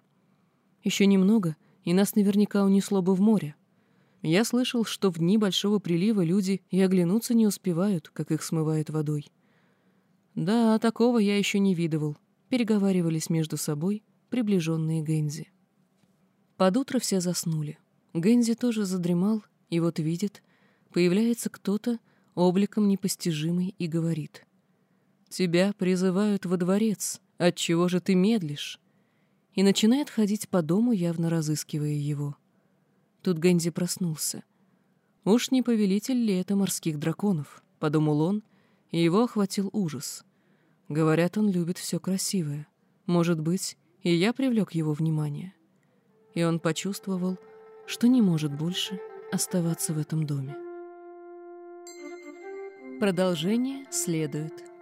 Еще немного, и нас наверняка унесло бы в море. Я слышал, что в дни большого прилива люди и оглянуться не успевают, как их смывает водой. Да, такого я еще не видывал, переговаривались между собой приближенные Гензи. Под утро все заснули. Гензи тоже задремал, и вот видит, появляется кто-то, обликом непостижимый, и говорит. «Тебя призывают во дворец, отчего же ты медлишь?» И начинает ходить по дому, явно разыскивая его. Тут Гензи проснулся. «Уж не повелитель ли это морских драконов?» — подумал он, и его охватил ужас. Говорят, он любит все красивое. Может быть, и я привлек его внимание. И он почувствовал, что не может больше оставаться в этом доме. Продолжение следует.